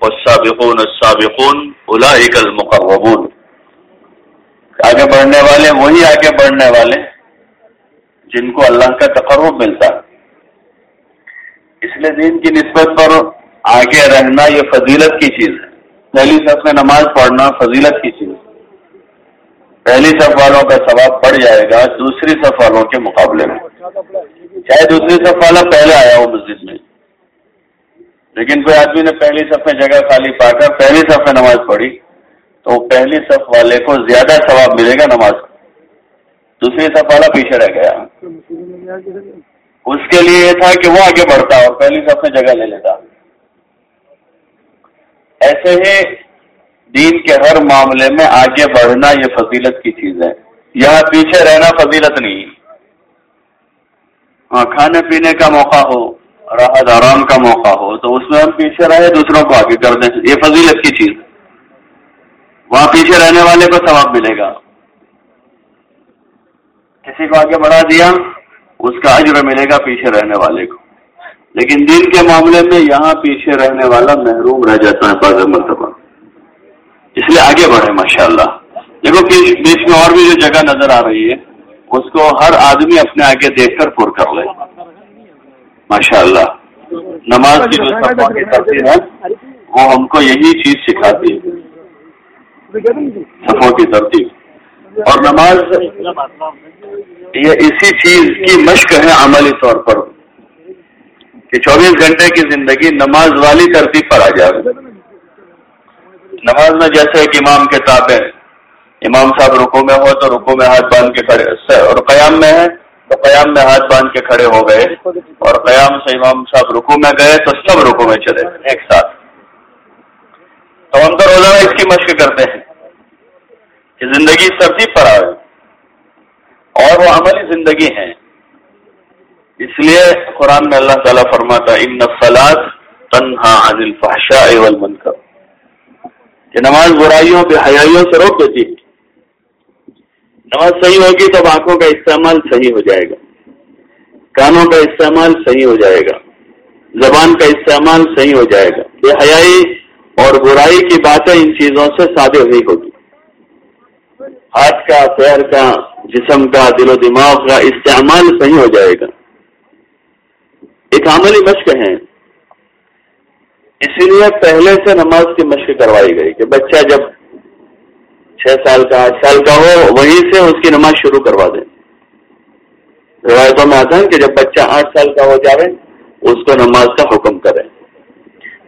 والسابقون السابقون اولئک المقربون. آگے بڑھنے والے، وہی آگے بڑھنے والے جن کو اللہ کا تقرب ملتا اس لیے دین کی نسبت پر آگے رہنا یہ فضیلت کی چیز ہے۔ پہلی صف میں نماز پڑھنا فضیلت کی چیز پہلی صف والوں کا ثواب بڑھ جائے گا، دوسری صف والوں کے مقابلے میں۔ چاہے دوسری صف والا پہلے آیا ہو مسجد میں۔ لیکن کوئی آدمی نے پہلی صف میں جگہ خالی پا کر پہلی صف میں نماز پڑھی، تو پہلی صف والے کو زیادہ ثواب ملے گا نماز دوسری صف والا پیچھے رہ گیا۔ اس کے لیے یہ تھا کہ وہ آگے بڑھتا اور پہلی صف میں جگہ لے لیتا۔ ایسے ہی دین کے ہر معاملے میں آگے بڑھنا یہ فضیلت کی چیز ہے۔ یہاں پیچھے رہنا فضیلت نہیں۔ ہاں کھانے پینے کا موقع ہو۔ راحت آرام کا موقع ہو تو اس میں ہم پیچھے رہے، دوسروں کو آگے کر دیں۔ یہ فضیلت کی چیز وہاں پیچھے رہنے والے کو ثواب ملے گا۔ کسی کو آگے بڑھا دیا، اس کا عجر ملے گا پیچھے رہنے والے کو۔ لیکن دن کے معاملے میں یہاں پیچھے رہنے والا محروم رہ جاتا ہے بعض مرتبہ۔ اس لیے آگے بڑھے ماشاء اللہ دیکھو بیچ میں اور بھی جو جگہ نظر آ رہی ہے، اس کو ہر آدمی اپنے آگے دیکھ کر پر کر لے۔ ماشاء اللہ نماز کی جو کرتی ہے وہ ہم کو یہی چیز سکھاتی ہے صفوں کی ترتیب جی۔ اور نماز، یہ اسی چیز کی مشق ہے عملی طور پر۔ کہ چوبیس گھنٹے کی زندگی نماز والی ترتیب پر آ جائے۔ نماز میں جیسے ایک امام کے تابع امام صاحب رکو میں ہو تو رکو میں ہاتھ باندھ کے کھڑے اور قیام میں ہے تو قیام میں ہاتھ باندھ کے کھڑے ہو گئے اور قیام سے امام صاحب رکو میں گئے تو سب رکو میں چلے ایک ساتھ۔ تو ہم تو روزانہ اس کی مشق کرتے ہیں کہ زندگی ترتیب پر آئے۔ اور وہ عملی زندگی ہے اس لیے قرآن میں اللہ تعالیٰ فرماتا ان نفلات تنہا عن الفحشاء والمنکر کہ نماز برائیوں، بے حیائیوں سے روک دیتی نماز صحیح ہوگی تو آنکھوں کا استعمال صحیح ہو جائے گا۔ کانوں کا استعمال صحیح ہو جائے گا۔ زبان کا استعمال صحیح ہو جائے گا۔ بے حیائی اور برائی کی باتیں ان چیزوں سے سادے ہوئی ہوگی۔ ہاتھ کا پیر کا، جسم کا، دل و دماغ کا استعمال صحیح ہو جائے گا۔ ایک عملی مشق ہے۔ اسی لیے پہلے سے نماز کی مشق کروائی گئی کہ بچہ جب چھ سال کا، آٹھ سال کا ہو، وہیں سے اس کی نماز شروع کروا دیں۔ روایتوں میں آتا ہے کہ جب بچہ آٹھ سال کا ہو جائے، اس کو نماز کا حکم کرے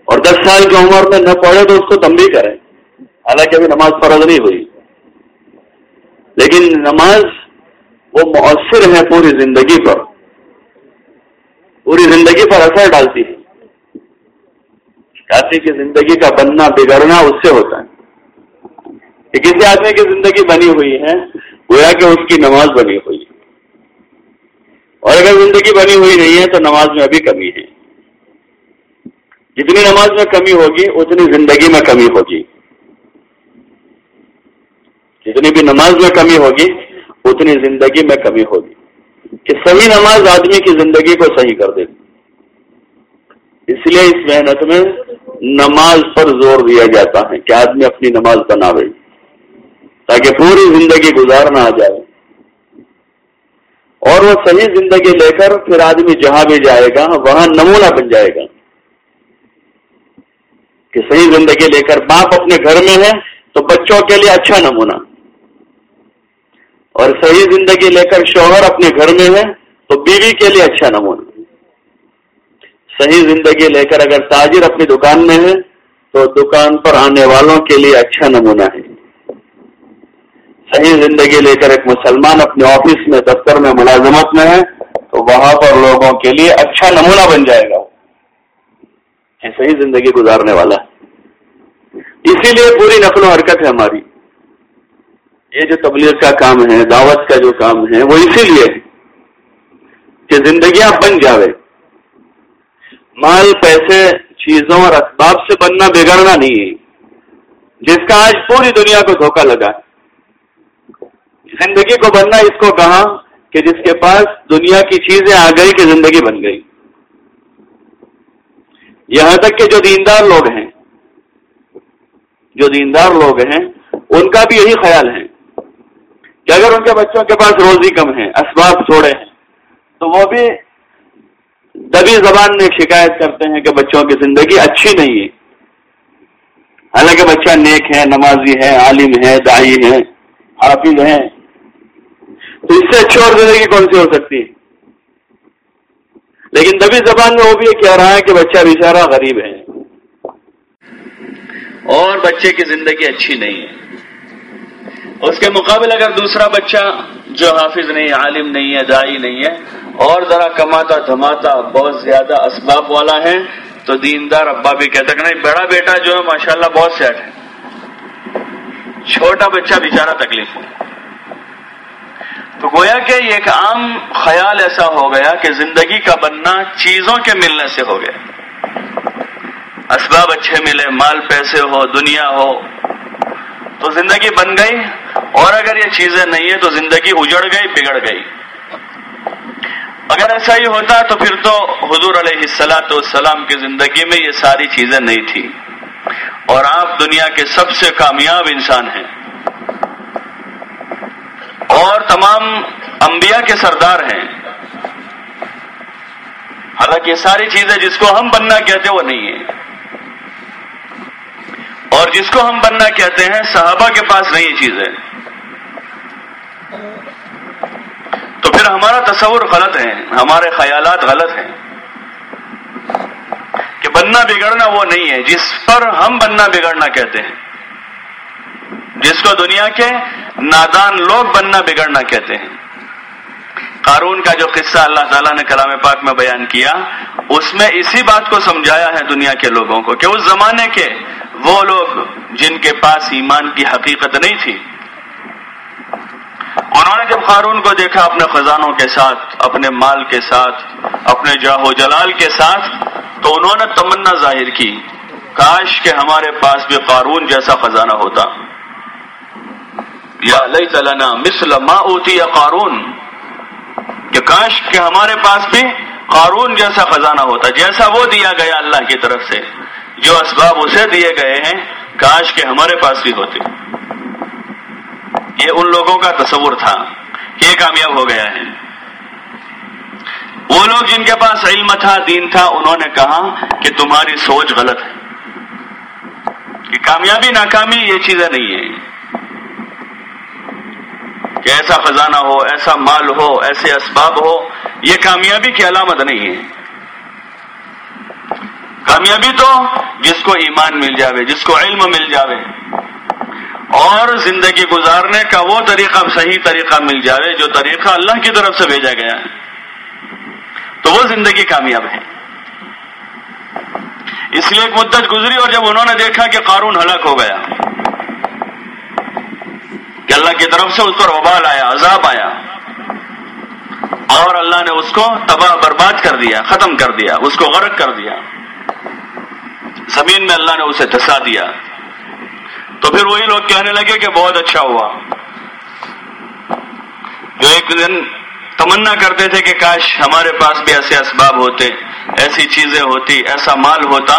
اور دس سال کی عمر میں نہ پڑھے تو اس کو تمبی کرے حالانکہ ابھی نماز فرض نہیں ہوئی۔ لیکن نماز وہ مؤثر ہے پوری زندگی پر۔ پوری زندگی پر اثر ڈالتی ہے۔ کسی کی زندگی کا بننا، بگڑنا اس سے ہوتا ہے۔ کہ کسی آدمی کی زندگی بنی ہوئی ہے، گویا کہ اس کی نماز بنی ہوئی ہے۔ اور اگر زندگی بنی ہوئی نہیں ہے تو نماز میں ابھی کمی ہے۔ جتنی نماز میں کمی ہوگی، اتنی زندگی میں کمی ہوگی۔ جتنی بھی نماز میں کمی ہوگی، اتنی زندگی میں کمی ہوگی۔ کہ صحیح نماز آدمی کی زندگی کو صحیح کر دے۔ اس لیے اس محنت میں نماز پر زور دیا جاتا ہے کہ آدمی اپنی نماز بناوے۔ تاکہ پوری زندگی گزارنا آ جائے۔ اور وہ صحیح زندگی لے کر پھر آدمی جہاں بھی جائے گا، وہاں نمونہ بن جائے گا۔ کہ صحیح زندگی لے کر باپ اپنے گھر میں ہے تو بچوں کے لیے اچھا نمونہ۔ اور صحیح زندگی لے کر شوہر اپنے گھر میں ہے تو بیوی کے لیے اچھا نمونہ۔ صحیح زندگی لے کر اگر تاجر اپنی دکان میں ہے تو دکان پر آنے والوں کے لیے اچھا نمونہ ہے۔ صحیح زندگی لے کر ایک مسلمان اپنے آفس میں، دفتر میں، ملازمت میں ہے، تو وہاں پر لوگوں کے لیے اچھا نمونہ بن جائے گا۔ صحیح زندگی گزارنے والا ہے۔ اسی لیے پوری نقل و حرکت ہے ہماری۔ یہ جو تبلیغ کا کام ہے، دعوت کا جو کام ہے، وہ اسی لیے کہ زندگیاں بن جاوے۔ مال، پیسے، چیزوں اور اسباب سے بننا بگڑنا نہیں ہے۔ جس کا آج پوری دنیا کو دھوکہ لگا زندگی کو بننا اس کو کہا کہ جس کے پاس دنیا کی چیزیں آ گئی کہ زندگی بن گئی۔ یہاں تک کہ جو دیندار لوگ ہیں، جو دیندار لوگ ہیں، ان کا بھی یہی خیال ہے کہ اگر ان کے بچوں کے پاس روزی کم ہے، اسباب تھوڑے ہیں، تو وہ بھی دبی زبان میں شکایت کرتے ہیں کہ بچوں کی زندگی اچھی نہیں ہے۔ حالانکہ بچہ نیک ہے، نمازی ہے، عالم ہے دائی ہے، حافظ ہے۔ تو اس سے اچھی اور زندگی کون سی ہو سکتی ہے؟ لیکن دبی زبان میں وہ بھی کہہ رہا ہے کہ بچہ بیچارہ غریب ہے۔ اور بچے کی زندگی اچھی نہیں ہے۔ اس کے مقابل اگر دوسرا بچہ جو حافظ نہیں، عالم نہیں ہے، دائی نہیں ہے، اور ذرا کماتا، دھماتا، بہت زیادہ اسباب والا ہے، تو دیندار ابا بھی کہتا کہ نہیں، بڑا بیٹا جو ہے، ماشاءاللہ بہت سیٹ ہے۔ چھوٹا بچہ بیچارہ تکلیف ہو۔ تو گویا کہ یہ ایک عام خیال ایسا ہو گیا کہ زندگی کا بننا چیزوں کے ملنے سے ہو گیا۔ اسباب اچھے ملے، مال پیسے ہو، دنیا ہو، تو زندگی بن گئی۔ اور اگر یہ چیزیں نہیں ہیں تو زندگی اجڑ گئی، بگڑ گئی۔ اگر ایسا ہی ہوتا تو پھر تو حضور علیہ السلاۃ والسلام کی زندگی میں یہ ساری چیزیں نہیں تھی اور آپ دنیا کے سب سے کامیاب انسان ہیں۔ اور تمام انبیاء کے سردار ہیں۔ حالانکہ یہ ساری چیزیں جس کو ہم بننا کہتے وہ نہیں ہے اور جس کو ہم بننا کہتے ہیں صحابہ کے پاس نہیں یہ چیزیں۔ تو پھر ہمارا تصور غلط ہے، ہمارے خیالات غلط ہیں۔ کہ بننا بگڑنا وہ نہیں ہے، جس پر ہم بننا بگڑنا کہتے ہیں۔ جس کو دنیا کے نادان لوگ بننا بگڑنا کہتے ہیں۔ قارون کا جو قصہ اللہ تعالیٰ نے کلام پاک میں بیان کیا، اس میں اسی بات کو سمجھایا ہے دنیا کے لوگوں کو کہ اس زمانے کے وہ لوگ جن کے پاس ایمان کی حقیقت نہیں تھی۔ انہوں نے جب قارون کو دیکھا اپنے خزانوں کے ساتھ، اپنے مال کے ساتھ، اپنے جاہو جلال کے ساتھ، تو انہوں نے تمنا ظاہر کی، کاش کہ ہمارے پاس بھی قارون جیسا خزانہ ہوتا۔ یا لئی تلنا مثل ما اوتی یا قارون. کہ کاش کہ ہمارے پاس بھی قارون جیسا خزانہ ہوتا، جیسا وہ دیا گیا اللہ کی طرف سے، جو اسباب اسے دیے گئے ہیں، کاش کہ ہمارے پاس بھی ہوتے۔ یہ ان لوگوں کا تصور تھا کہ یہ کامیاب ہو گیا ہے۔ وہ لوگ جن کے پاس علم تھا، دین تھا، انہوں نے کہا کہ تمہاری سوچ غلط ہے۔ کہ کامیابی، ناکامی، یہ چیزیں نہیں ہیں۔ کہ ایسا خزانہ ہو، ایسا مال ہو، ایسے اسباب ہو، یہ کامیابی کی علامت نہیں ہے۔ کامیابی تو جس کو ایمان مل جاوے، جس کو علم مل جاوے۔ اور زندگی گزارنے کا وہ طریقہ صحیح طریقہ مل جاوے جو طریقہ اللہ کی طرف سے بھیجا گیا ہے۔ تو وہ زندگی کامیاب ہے۔ اس لیے ایک مدت گزری اور جب انہوں نے دیکھا کہ قارون ہلاک ہو گیا۔ کہ اللہ کی طرف سے اس پر وبال آیا، عذاب آیا۔ اور اللہ نے اس کو تباہ برباد کر دیا، ختم کر دیا، اس کو غرق کر دیا۔ زمین میں اللہ نے اسے دھسا دیا۔ تو پھر وہی لوگ کہنے لگے کہ بہت اچھا ہوا۔ جو ایک دن تمنا کرتے تھے کہ کاش ہمارے پاس بھی ایسے اسباب ہوتے، ایسی چیزیں ہوتی، ایسا مال ہوتا۔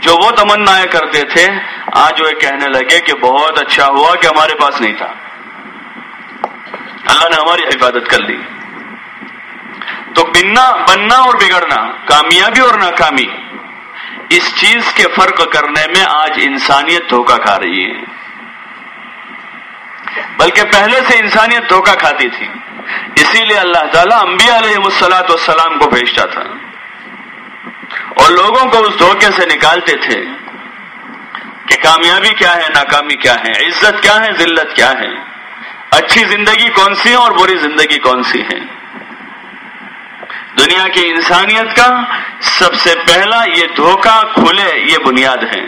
جو وہ تمنا کرتے تھے، آج وہ کہنے لگے کہ بہت اچھا ہوا کہ ہمارے پاس نہیں تھا۔ اللہ نے ہماری حفاظت کر لی۔ تو بننا بننا اور بگڑنا، کامیابی اور ناکامی، اس چیز کے فرق کرنے میں آج انسانیت دھوکہ کھا رہی ہے۔ بلکہ پہلے سے انسانیت دھوکہ کھاتی تھی۔ اسی لیے اللہ تعالیٰ انبیاء علیہ مسلاط والسلام کو بھیجتا تھا۔ اور لوگوں کو اس دھوکے سے نکالتے تھے کہ کامیابی کیا ہے، ناکامی کیا ہے، عزت کیا ہے، ذلت کیا ہے۔ اچھی زندگی کون سی ہے اور بری زندگی کون سی ہے؟ دنیا کی انسانیت کا سب سے پہلا یہ دھوکہ کھلے، یہ بنیاد ہے۔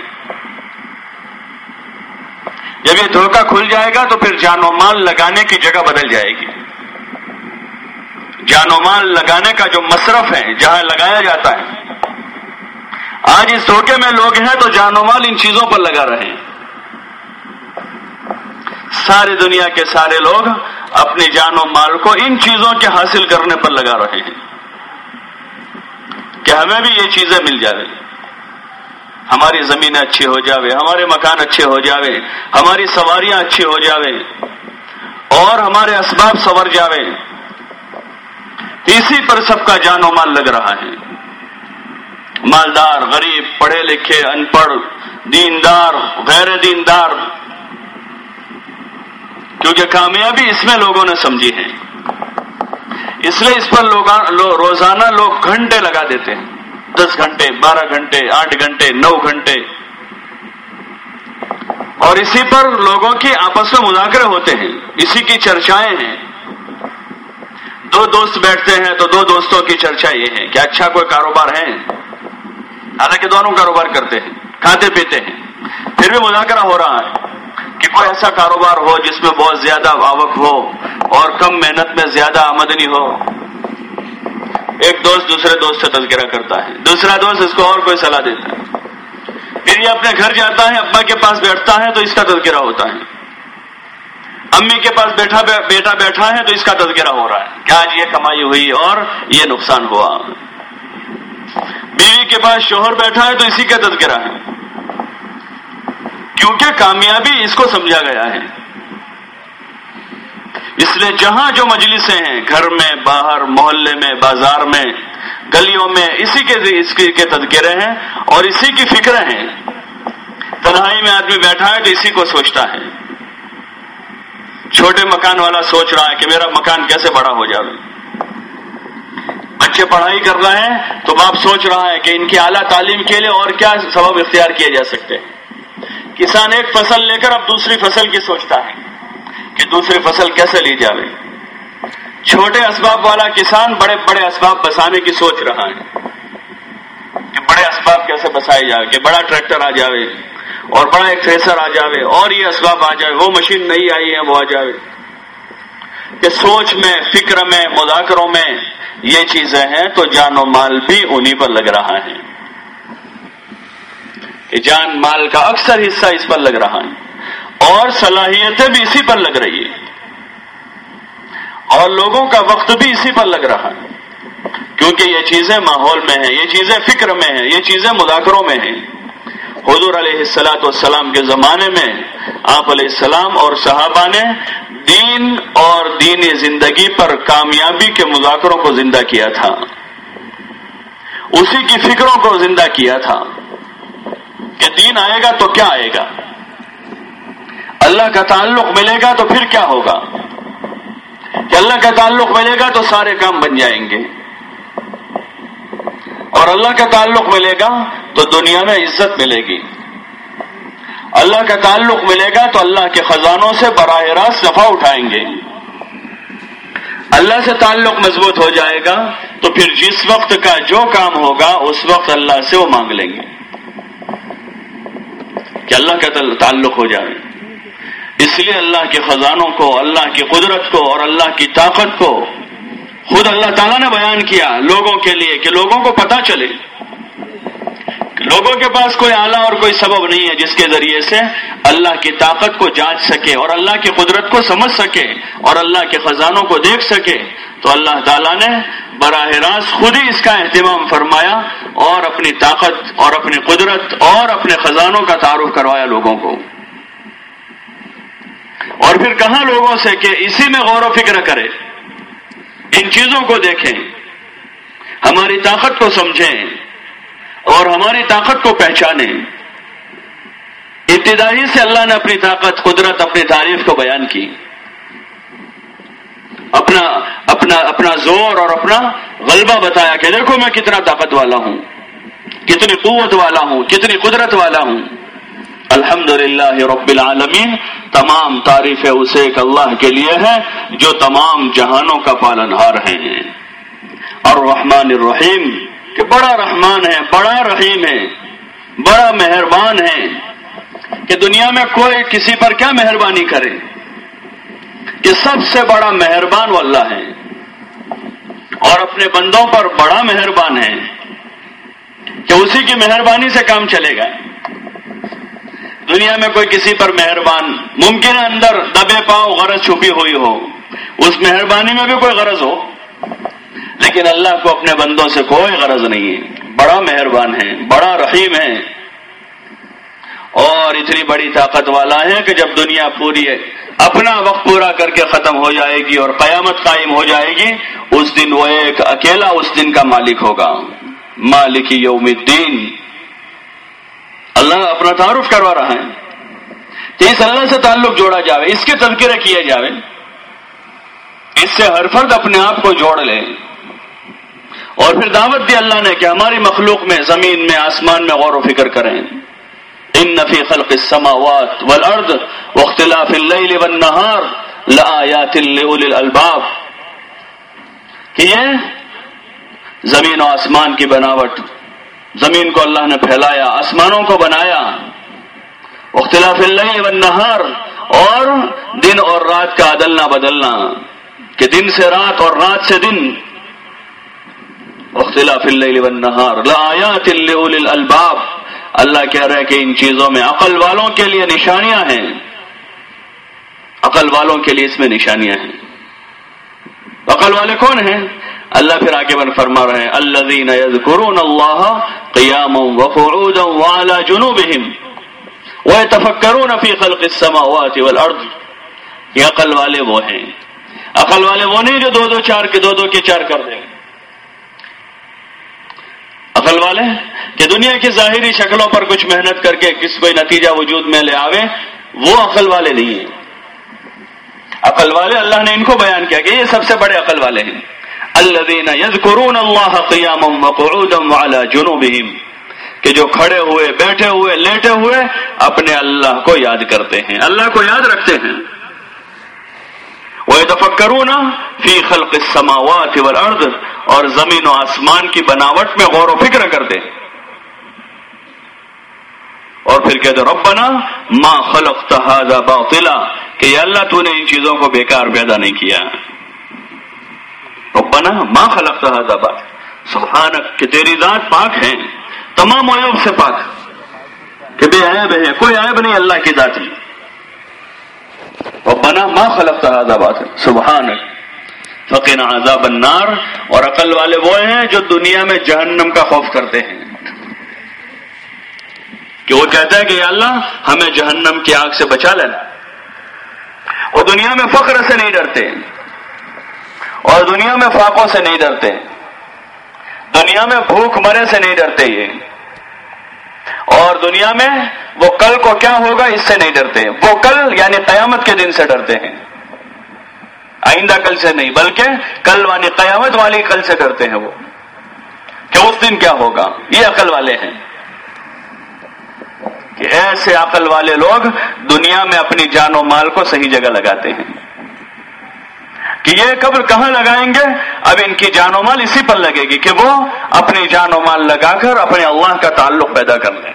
جب یہ دھوکہ کھل جائے گا تو پھر جان و مال لگانے کی جگہ بدل جائے گی۔ جان و مال لگانے کا جو مصرف ہے، جہاں لگایا جاتا ہے آج اس دھوکے میں لوگ ہیں تو جان و مال ان چیزوں پر لگا رہے ہیں۔ ساری دنیا کے سارے لوگ اپنی جان و مال کو ان چیزوں کے حاصل کرنے پر لگا رہے ہیں کہ ہمیں بھی یہ چیزیں مل جائے۔ ہماری زمینیں اچھی ہو جاوے، ہمارے مکان اچھے ہو جاوے، ہماری سواریاں اچھی ہو جاوے، اور ہمارے اسباب سور جاوے۔ اسی پر سب کا جان و مال لگ رہا ہے۔ مالدار، غریب، پڑھے لکھے ان پڑھ دیندار، غیر دیندار، کیونکہ کامیابی اس میں لوگوں نے سمجھی ہے۔ اس لیے اس پر لوگ روزانہ لوگ گھنٹے لگا دیتے ہیں۔ دس گھنٹے، بارہ گھنٹے، آٹھ گھنٹے، نو گھنٹے۔ اور اسی پر لوگوں کی آپس میں مذاکرے ہوتے ہیں۔ اسی کی چرچائیں ہیں۔ دو دوست بیٹھتے ہیں تو دو دوستوں کی چرچا یہ ہے کہ اچھا کوئی کاروبار ہے؟ حالانکہ دونوں کاروبار کرتے ہیں، کھاتے پیتے ہیں۔ پھر بھی مذاکرہ ہو رہا ہے کہ کوئی ایسا کاروبار ہو جس میں بہت زیادہ آوک ہو اور کم محنت میں زیادہ آمدنی ہو۔ ایک دوست دوسرے دوست سے تذکرہ کرتا ہے، دوسرا دوست اس کو اور کوئی صلاح دیتا ہے۔ پھر یہ اپنے گھر جاتا ہے، ابا کے پاس بیٹھتا ہے تو اس کا تذکرہ ہوتا ہے۔ امی کے پاس بیٹھا، بیٹا بیٹھا ہے تو اس کا تذکرہ ہو رہا ہے۔ کہ آج جی یہ کمائی ہوئی اور یہ نقصان ہوا؟ بیوی کے پاس شوہر بیٹھا ہے تو اسی کا تذکرہ ہے۔ کیونکہ کامیابی اس کو سمجھا گیا ہے۔ اس لیے جہاں جو مجلسیں ہیں، گھر میں، باہر، محلے میں، بازار میں، گلیوں میں، اسی کے اس کے تذکرے ہیں اور اسی کی فکریں ہیں۔ تنہائی میں آدمی بیٹھا ہے تو اسی کو سوچتا ہے۔ چھوٹے مکان والا سوچ رہا ہے کہ میرا مکان کیسے بڑا ہو جائے بچے پڑھائی کر رہے ہیں تو باپ سوچ رہا ہے کہ ان کی اعلیٰ تعلیم کے لیے اور کیا سبب اختیار کیے جا سکتے کسان ایک فصل لے کر اب دوسری فصل کی سوچتا ہے کہ دوسری فصل کیسے لی جائے چھوٹے اسباب والا کسان بڑے بڑے اسباب بسانے کی سوچ رہا ہے کہ بڑے اسباب کیسے بسائے جائے کہ بڑا ٹریکٹر آ جاوے اور بڑا ایک تھریسر آ جاوے اور یہ اسباب آ جائے وہ مشین نہیں آئی ہے، وہ آ جاوے۔ کہ سوچ میں، فکر میں، مذاکروں میں یہ چیزیں ہیں تو جان و مال بھی انہی پر لگ رہا ہے۔ کہ جان مال کا اکثر حصہ اس پر لگ رہا ہے۔ اور صلاحیتیں بھی اسی پر لگ رہی ہے۔ اور لوگوں کا وقت بھی اسی پر لگ رہا ہے۔ کیونکہ یہ چیزیں ماحول میں ہیں، یہ چیزیں فکر میں ہیں، یہ چیزیں مذاکروں میں ہیں۔ حضور علیہ السلاۃ والسلام کے زمانے میں آپ علیہ السلام اور صحابہ نے دین اور دینی زندگی پر کامیابی کے مذاکروں کو زندہ کیا تھا۔ اسی کی فکروں کو زندہ کیا تھا۔ کہ دین آئے گا تو کیا آئے گا؟ اللہ کا تعلق ملے گا تو پھر کیا ہوگا؟ کہ اللہ کا تعلق ملے گا تو سارے کام بن جائیں گے۔ اور اللہ کا تعلق ملے گا تو دنیا میں عزت ملے گی۔ اللہ کا تعلق ملے گا تو اللہ کے خزانوں سے براہ راست نفع اٹھائیں گے۔ اللہ سے تعلق مضبوط ہو جائے گا تو پھر جس وقت کا جو کام ہوگا اس وقت اللہ سے وہ مانگ لیں گے۔ کہ اللہ کا تعلق ہو جائے۔ اس لیے اللہ کے خزانوں کو، اللہ کی قدرت کو اور اللہ کی طاقت کو خود اللہ تعالیٰ نے بیان کیا لوگوں کے لیے کہ لوگوں کو پتا چلے۔ لوگوں کے پاس کوئی آلہ اور کوئی سبب نہیں ہے جس کے ذریعے سے اللہ کی طاقت کو جانچ سکے اور اللہ کی قدرت کو سمجھ سکے اور اللہ کے خزانوں کو دیکھ سکے۔ تو اللہ تعالیٰ نے براہ راست خود ہی اس کا اہتمام فرمایا اور اپنی طاقت اور اپنی قدرت اور اپنے خزانوں کا تعارف کروایا لوگوں کو۔ اور پھر کہاں لوگوں سے کہ اسی میں غور و فکر کرے۔ ان چیزوں کو دیکھیں، ہماری طاقت کو سمجھیں اور ہماری طاقت کو پہچانیں۔ ابتدائی سے اللہ نے اپنی طاقت، قدرت، اپنی تعریف کو بیان کی۔ اپنا اپنا اپنا زور اور اپنا غلبہ بتایا کہ دیکھو میں کتنا طاقت والا ہوں، کتنی قوت والا ہوں، کتنی قدرت والا ہوں۔ الحمد للہ رب العالمین، تمام تعریف اسے ایک اللہ کے لیے ہے جو تمام جہانوں کا پالن ہار ہیں۔ اور رحمان الرحیم کہ بڑا رحمان ہے، بڑا رحیم ہے، بڑا مہربان ہے، کہ دنیا میں کوئی کسی پر کیا مہربانی کرے؟ کہ سب سے بڑا مہربان وہ اللہ ہے، اور اپنے بندوں پر بڑا مہربان ہے، کہ اسی کی مہربانی سے کام چلے گا۔ دنیا میں کوئی کسی پر مہربان، ممکن ہے اندر دبے پاؤ غرض چھپی ہوئی ہو۔ اس مہربانی میں بھی کوئی غرض ہو۔ لیکن اللہ کو اپنے بندوں سے کوئی غرض نہیں ہے۔ بڑا مہربان ہے، بڑا رحیم ہے۔ اور اتنی بڑی طاقت والا ہے کہ جب دنیا پوری ہے اپنا وقت پورا کر کے ختم ہو جائے گی اور قیامت قائم ہو جائے گی، اس دن وہ ایک اکیلا اس دن کا مالک ہوگا۔ مالک یوم الدین۔ اللہ اپنا تعارف کروا رہا ہے۔ کہ اس اللہ سے تعلق جوڑا جاوے، اس کے تذکرہ کیے جاوے۔ اس سے ہر فرد اپنے آپ کو جوڑ لے۔ اور پھر دعوت دی اللہ نے کہ ہماری مخلوق میں، زمین میں، آسمان میں غور و فکر کریں۔ ان نفی خلق السماوات والارض واختلاف اللیل والنہار لآیات لأولی الالباب کہ یہ زمین و آسمان کی بناوٹ زمین کو اللہ نے پھیلایا، آسمانوں کو بنایا۔ اختلاف اللیل والنہار اور دن اور رات کا عدلنا بدلنا۔ کہ دن سے رات اور رات سے دن۔ اختلاف اللیل والنہار لآیات لأولی الالباب اللہ کہہ رہے کہ ان چیزوں میں عقل والوں کے لیے نشانیاں ہیں۔ عقل والوں کے لیے اس میں نشانیاں ہیں۔ عقل والے کون ہیں؟ اللہ پھر آگے بن فرما رہے ہیں، الذین یذکرون اللہ قیاما وقعودا وعلى جنوبہم ویتفکرون فی خلق السماوات والارض۔ یہ عقل والے وہ ہیں۔ عقل والے وہ نہیں جو دو دو چار کے دو دو کے چار کر دیں۔ عقل والے کہ دنیا کی ظاہری شکلوں پر کچھ محنت کر کے کس کوئی نتیجہ وجود میں لے آوے، وہ عقل والے نہیں ہیں۔ عقل والے اللہ نے ان کو بیان کیا کہ یہ سب سے بڑے عقل والے ہیں۔ الذين يذكرون الله قياما وقعودا وعلى جنوبهم، کہ جو کھڑے ہوئے، بیٹھے ہوئے، لیٹے ہوئے اپنے اللہ کو یاد کرتے ہیں، اللہ کو یاد رکھتے ہیں۔ وَيَتَفَكَّرُونَ فِي خَلْقِ السَّمَاوَاتِ وَالْأَرْضِ، اور زمین و آسمان کی بناوٹ میں غور و فکر کرتے ہیں۔ اور پھر کہتے ربنا ما خلقت هذا باطلا، کہ یا اللہ تو نے ان چیزوں کو بیکار پیدا نہیں کیا۔ ربنا ما خلقت هذا باطلا سبحانک کہ تیری ذات پاک ہے تمام عیب سے پاک کہ بے عیب ہے کوئی عیب نہیں اللہ کی ذات میں ربنا ما خلقت هذا باطلا سبحانک فقنا عذاب النار۔ اور عقل والے وہ ہیں جو دنیا میں جہنم کا خوف کرتے ہیں۔ کہ وہ کہتا ہے کہ یا اللہ، ہمیں جہنم کی آگ سے بچا لینا۔ وہ دنیا میں فخر سے نہیں ڈرتے۔ اور دنیا میں فاقوں سے نہیں ڈرتے۔ دنیا میں بھوک مرے سے نہیں ڈرتے یہ۔ اور دنیا میں وہ کل کو کیا ہوگا اس سے نہیں ڈرتے۔ وہ کل یعنی قیامت کے دن سے ڈرتے ہیں۔ آئندہ کل سے نہیں، بلکہ کل والی قیامت والی کل سے ڈرتے ہیں وہ۔ کہ اس دن کیا ہوگا؟ یہ عقل والے ہیں۔ کہ ایسے عقل والے لوگ دنیا میں اپنی جان و مال کو صحیح جگہ لگاتے ہیں۔ کہ یہ قبر کہاں لگائیں گے؟ اب ان کی جان و مال اسی پر لگے گی کہ وہ اپنی جان و مال لگا کر اپنے اللہ کا تعلق پیدا کر لیں۔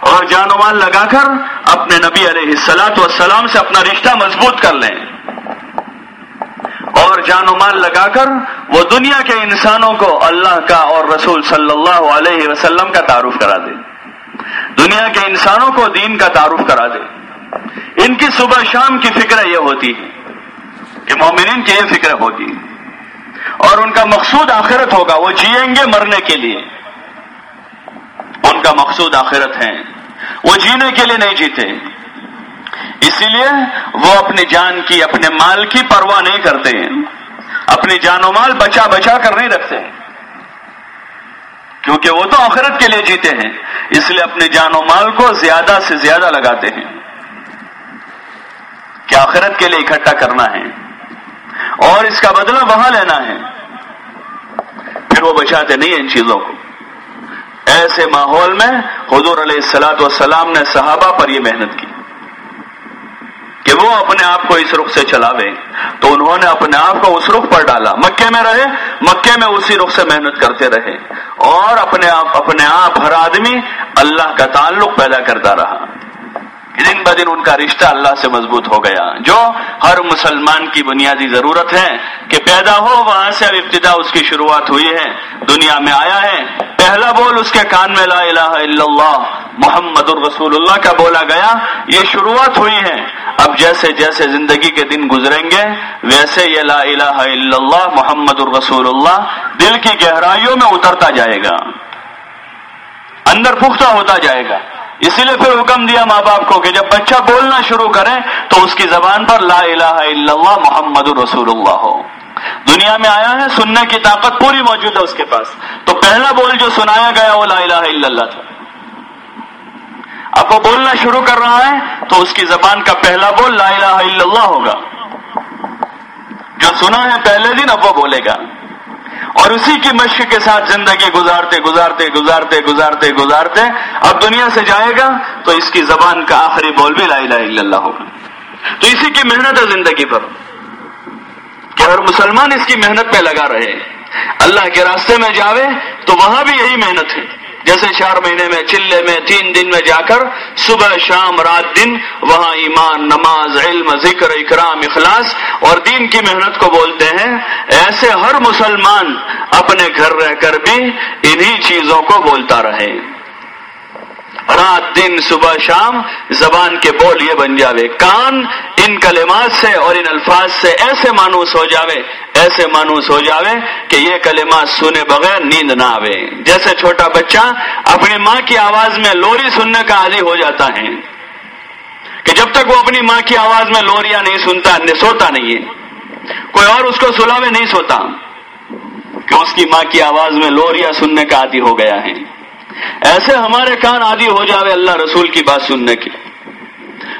اور جان و مال لگا کر اپنے نبی علیہ السلاط والسلام سے اپنا رشتہ مضبوط کر لیں۔ اور جان و مال لگا کر وہ دنیا کے انسانوں کو اللہ کا اور رسول صلی اللہ علیہ وسلم کا تعارف کرا دے۔ دنیا کے انسانوں کو دین کا تعارف کرا دے۔ ان کی صبح شام کی فکر یہ ہوتی ہے کہ مومنین کی یہ فکر ہوگی۔ اور ان کا مقصود آخرت ہوگا، وہ جیئیں گے مرنے کے لیے۔ ان کا مقصود آخرت ہے وہ جینے کے لیے نہیں جیتے۔ اسی لیے وہ اپنی جان کی، اپنے مال کی پرواہ نہیں کرتے۔ اپنی جان و مال بچا بچا کر نہیں رکھتے۔ کیونکہ وہ تو آخرت کے لیے جیتے ہیں۔ اس لیے اپنی جان و مال کو زیادہ سے زیادہ لگاتے ہیں۔ کہ آخرت کے لیے اکٹھا کرنا ہے۔ اور اس کا بدلہ وہاں لینا ہے۔ پھر وہ بچاتے نہیں ان چیزوں کو۔ ایسے ماحول میں حضور علیہ السلاۃ والسلام نے صحابہ پر یہ محنت کی کہ وہ اپنے آپ کو اس رخ سے چلاوے۔ تو انہوں نے اپنے آپ کو اس رخ پر ڈالا۔ مکے میں رہے، مکے میں اسی رخ سے محنت کرتے رہے۔ اور اپنے آپ اپنے آپ ہر آدمی اللہ کا تعلق پیدا کرتا رہا۔ دن بدن ان کا رشتہ اللہ سے مضبوط ہو گیا۔ جو ہر مسلمان کی بنیادی ضرورت ہے کہ پیدا ہو، وہاں سے اب ابتدا اس کی شروعات ہوئی ہے، دنیا میں آیا ہے۔ پہلا بول اس کے کان میں لا الہ الا اللہ، محمد الرسول اللہ کا بولا گیا۔ یہ شروعات ہوئی ہے اب جیسے جیسے زندگی کے دن گزریں گے، ویسے یہ لا الہ الا اللہ، محمد الرسول اللہ دل کی گہرائیوں میں اترتا جائے گا۔ اندر پختہ ہوتا جائے گا۔ اسی لیے پھر حکم دیا ماں باپ کو کہ جب بچہ بولنا شروع کرے تو اس کی زبان پر لا الہ الا اللہ محمد رسول اللہ ہو۔ دنیا میں آیا ہے، سننے کی طاقت پوری موجود ہے اس کے پاس۔ تو پہلا بول جو سنایا گیا وہ لا الہ الا اللہ تھا۔ اب وہ بولنا شروع کر رہا ہے تو اس کی زبان کا پہلا بول لا الہ الا اللہ ہوگا۔ جو سنا ہے پہلے دن، اب وہ بولے گا۔ اور اسی کی مشق کے ساتھ زندگی گزارتے گزارتے گزارتے گزارتے گزارتے اب دنیا سے جائے گا تو اس کی زبان کا آخری بول بھی لا الہ الا اللہ ہوگا۔ تو اسی کی محنت ہے زندگی پر۔ کہ ہر مسلمان اس کی محنت میں لگا رہے۔ اللہ کے راستے میں جاوے تو وہاں بھی یہی محنت ہے۔ جیسے چار مہینے میں چلے میں تین دن میں جا کر صبح شام رات دن وہاں ایمان، نماز، علم، ذکر، اکرام، اخلاص اور دین کی محنت کو بولتے ہیں، ایسے ہر مسلمان اپنے گھر رہ کر بھی انہی چیزوں کو بولتا رہے۔ رات دن صبح شام زبان کے بول یہ بن جاوے۔ کان ان کلمات سے اور ان الفاظ سے ایسے مانوس ہو جاوے، ایسے مانوس ہو جاوے کہ یہ کلمات سنے بغیر نیند نہ آوے۔ جیسے چھوٹا بچہ اپنی ماں کی آواز میں لوری سننے کا عادی ہو جاتا ہے، کہ جب تک وہ اپنی ماں کی آواز میں لوریاں نہیں سنتا سوتا نہیں ہے۔ کوئی اور اس کو سلاوے نہیں سوتا، کہ اس کی ماں کی آواز میں لوریاں سننے کا عادی ہو گیا ہے۔ ایسے ہمارے کان عادی ہو جاوے اللہ رسول کی بات سننے کی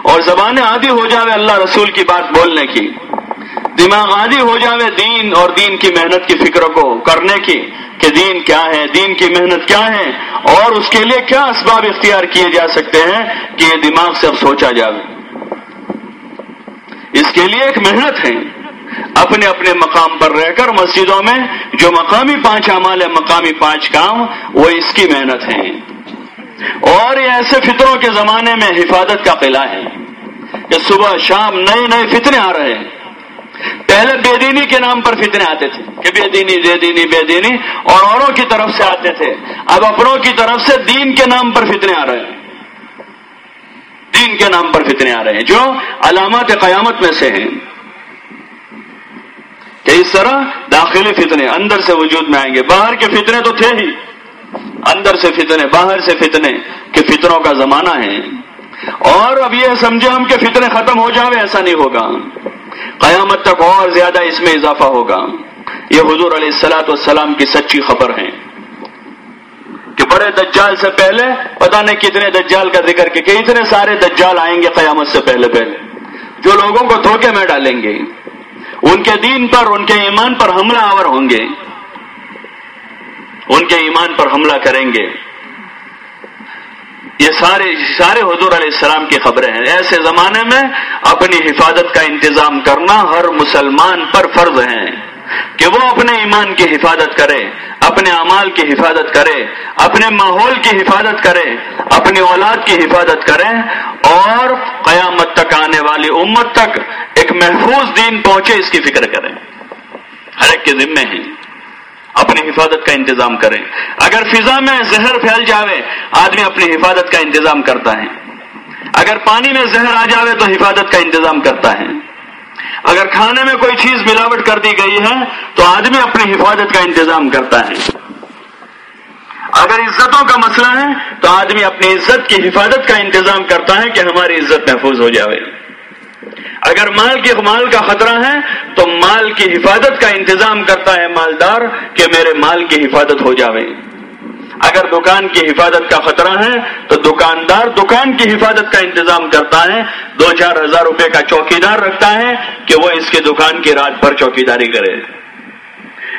اور زبانیں عادی ہو جاوے اللہ رسول کی بات بولنے کی دماغ عادی ہو جاوے دین اور دین کی محنت کی فکر کو کرنے کی کہ دین کیا ہے، دین کی محنت کیا ہے اور اس کے لیے کیا اسباب اختیار کیے جا سکتے ہیں کہ یہ دماغ سے اب سوچا جاوے۔ اس کے لیے ایک محنت ہے۔ اپنے اپنے مقام پر رہ کر مسجدوں میں جو مقامی پانچ اعمال ہے مقامی پانچ کام، وہ اس کی محنت ہے اور یہ ایسے فطروں کے زمانے میں حفاظت کا قلعہ ہے کہ صبح شام نئے نئے فطرے آ رہے ہیں۔ پہلے بے دینی کے نام پر فتنے آتے تھے کہ بے دینی دے دینی بے دینی اور اوروں کی طرف سے آتے تھے۔ اب اپنوں کی طرف سے دین کے نام پر فتنے آ رہے ہیں۔ دین کے نام پر فتنے آ رہے ہیں۔ جو علامات قیامت میں سے ہیں۔ کہ اس طرح داخلی فتنے اندر سے وجود میں آئیں گے۔ باہر کے فتنے تو تھے ہی۔ اندر سے فتنے، باہر سے فتنے کہ فتنوں کا زمانہ ہے۔ اور اب یہ سمجھے ہم کہ فتنے ختم ہو جاوے، ایسا نہیں ہوگا۔ قیامت تک اور زیادہ اس میں اضافہ ہوگا۔ یہ حضور علیہ السلاۃ والسلام کی سچی خبر ہے کہ بڑے دجال سے پہلے، پتہ نہیں کتنے دجال کا ذکر کہ اتنے سارے دجال آئیں گے قیامت سے پہلے پہلے۔ جو لوگوں کو دھوکے میں ڈالیں گے۔ ان کے دین پر، ان کے ایمان پر حملہ آور ہوں گے۔ ان کے ایمان پر حملہ کریں گے۔ یہ سارے سارے حضور علیہ السلام کی خبریں ہیں۔ ایسے زمانے میں اپنی حفاظت کا انتظام کرنا ہر مسلمان پر فرض ہے۔ کہ وہ اپنے ایمان کی حفاظت کرے، اپنے اعمال کی حفاظت کرے، اپنے ماحول کی حفاظت کرے، اپنی اولاد کی حفاظت کرے اور قیامت تک آنے والی امت تک ایک محفوظ دین پہنچے، اس کی فکر کریں۔ ہر ایک کے ذمے ہیں۔ اپنی حفاظت کا انتظام کریں۔ اگر فضا میں زہر پھیل جاوے، آدمی اپنی حفاظت کا انتظام کرتا ہے۔ اگر پانی میں زہر آ جاوے، تو حفاظت کا انتظام کرتا ہے۔ اگر کھانے میں کوئی چیز ملاوٹ کر دی گئی ہے، تو آدمی اپنی حفاظت کا انتظام کرتا ہے۔ اگر عزتوں کا مسئلہ ہے، تو آدمی اپنی عزت کی حفاظت کا انتظام کرتا ہے کہ ہماری عزت محفوظ ہو جائے اگر مال کی مال کا خطرہ ہے، تو مال کی حفاظت کا انتظام کرتا ہے مالدار کہ میرے مال کی حفاظت ہو جاوے۔ اگر دکان کی حفاظت کا خطرہ ہے، تو دکاندار دکان کی حفاظت کا انتظام کرتا ہے۔ دو چار ہزار روپے کا چوکی دار رکھتا ہے کہ وہ اس کے دکان کی رات پر چوکی داری کرے۔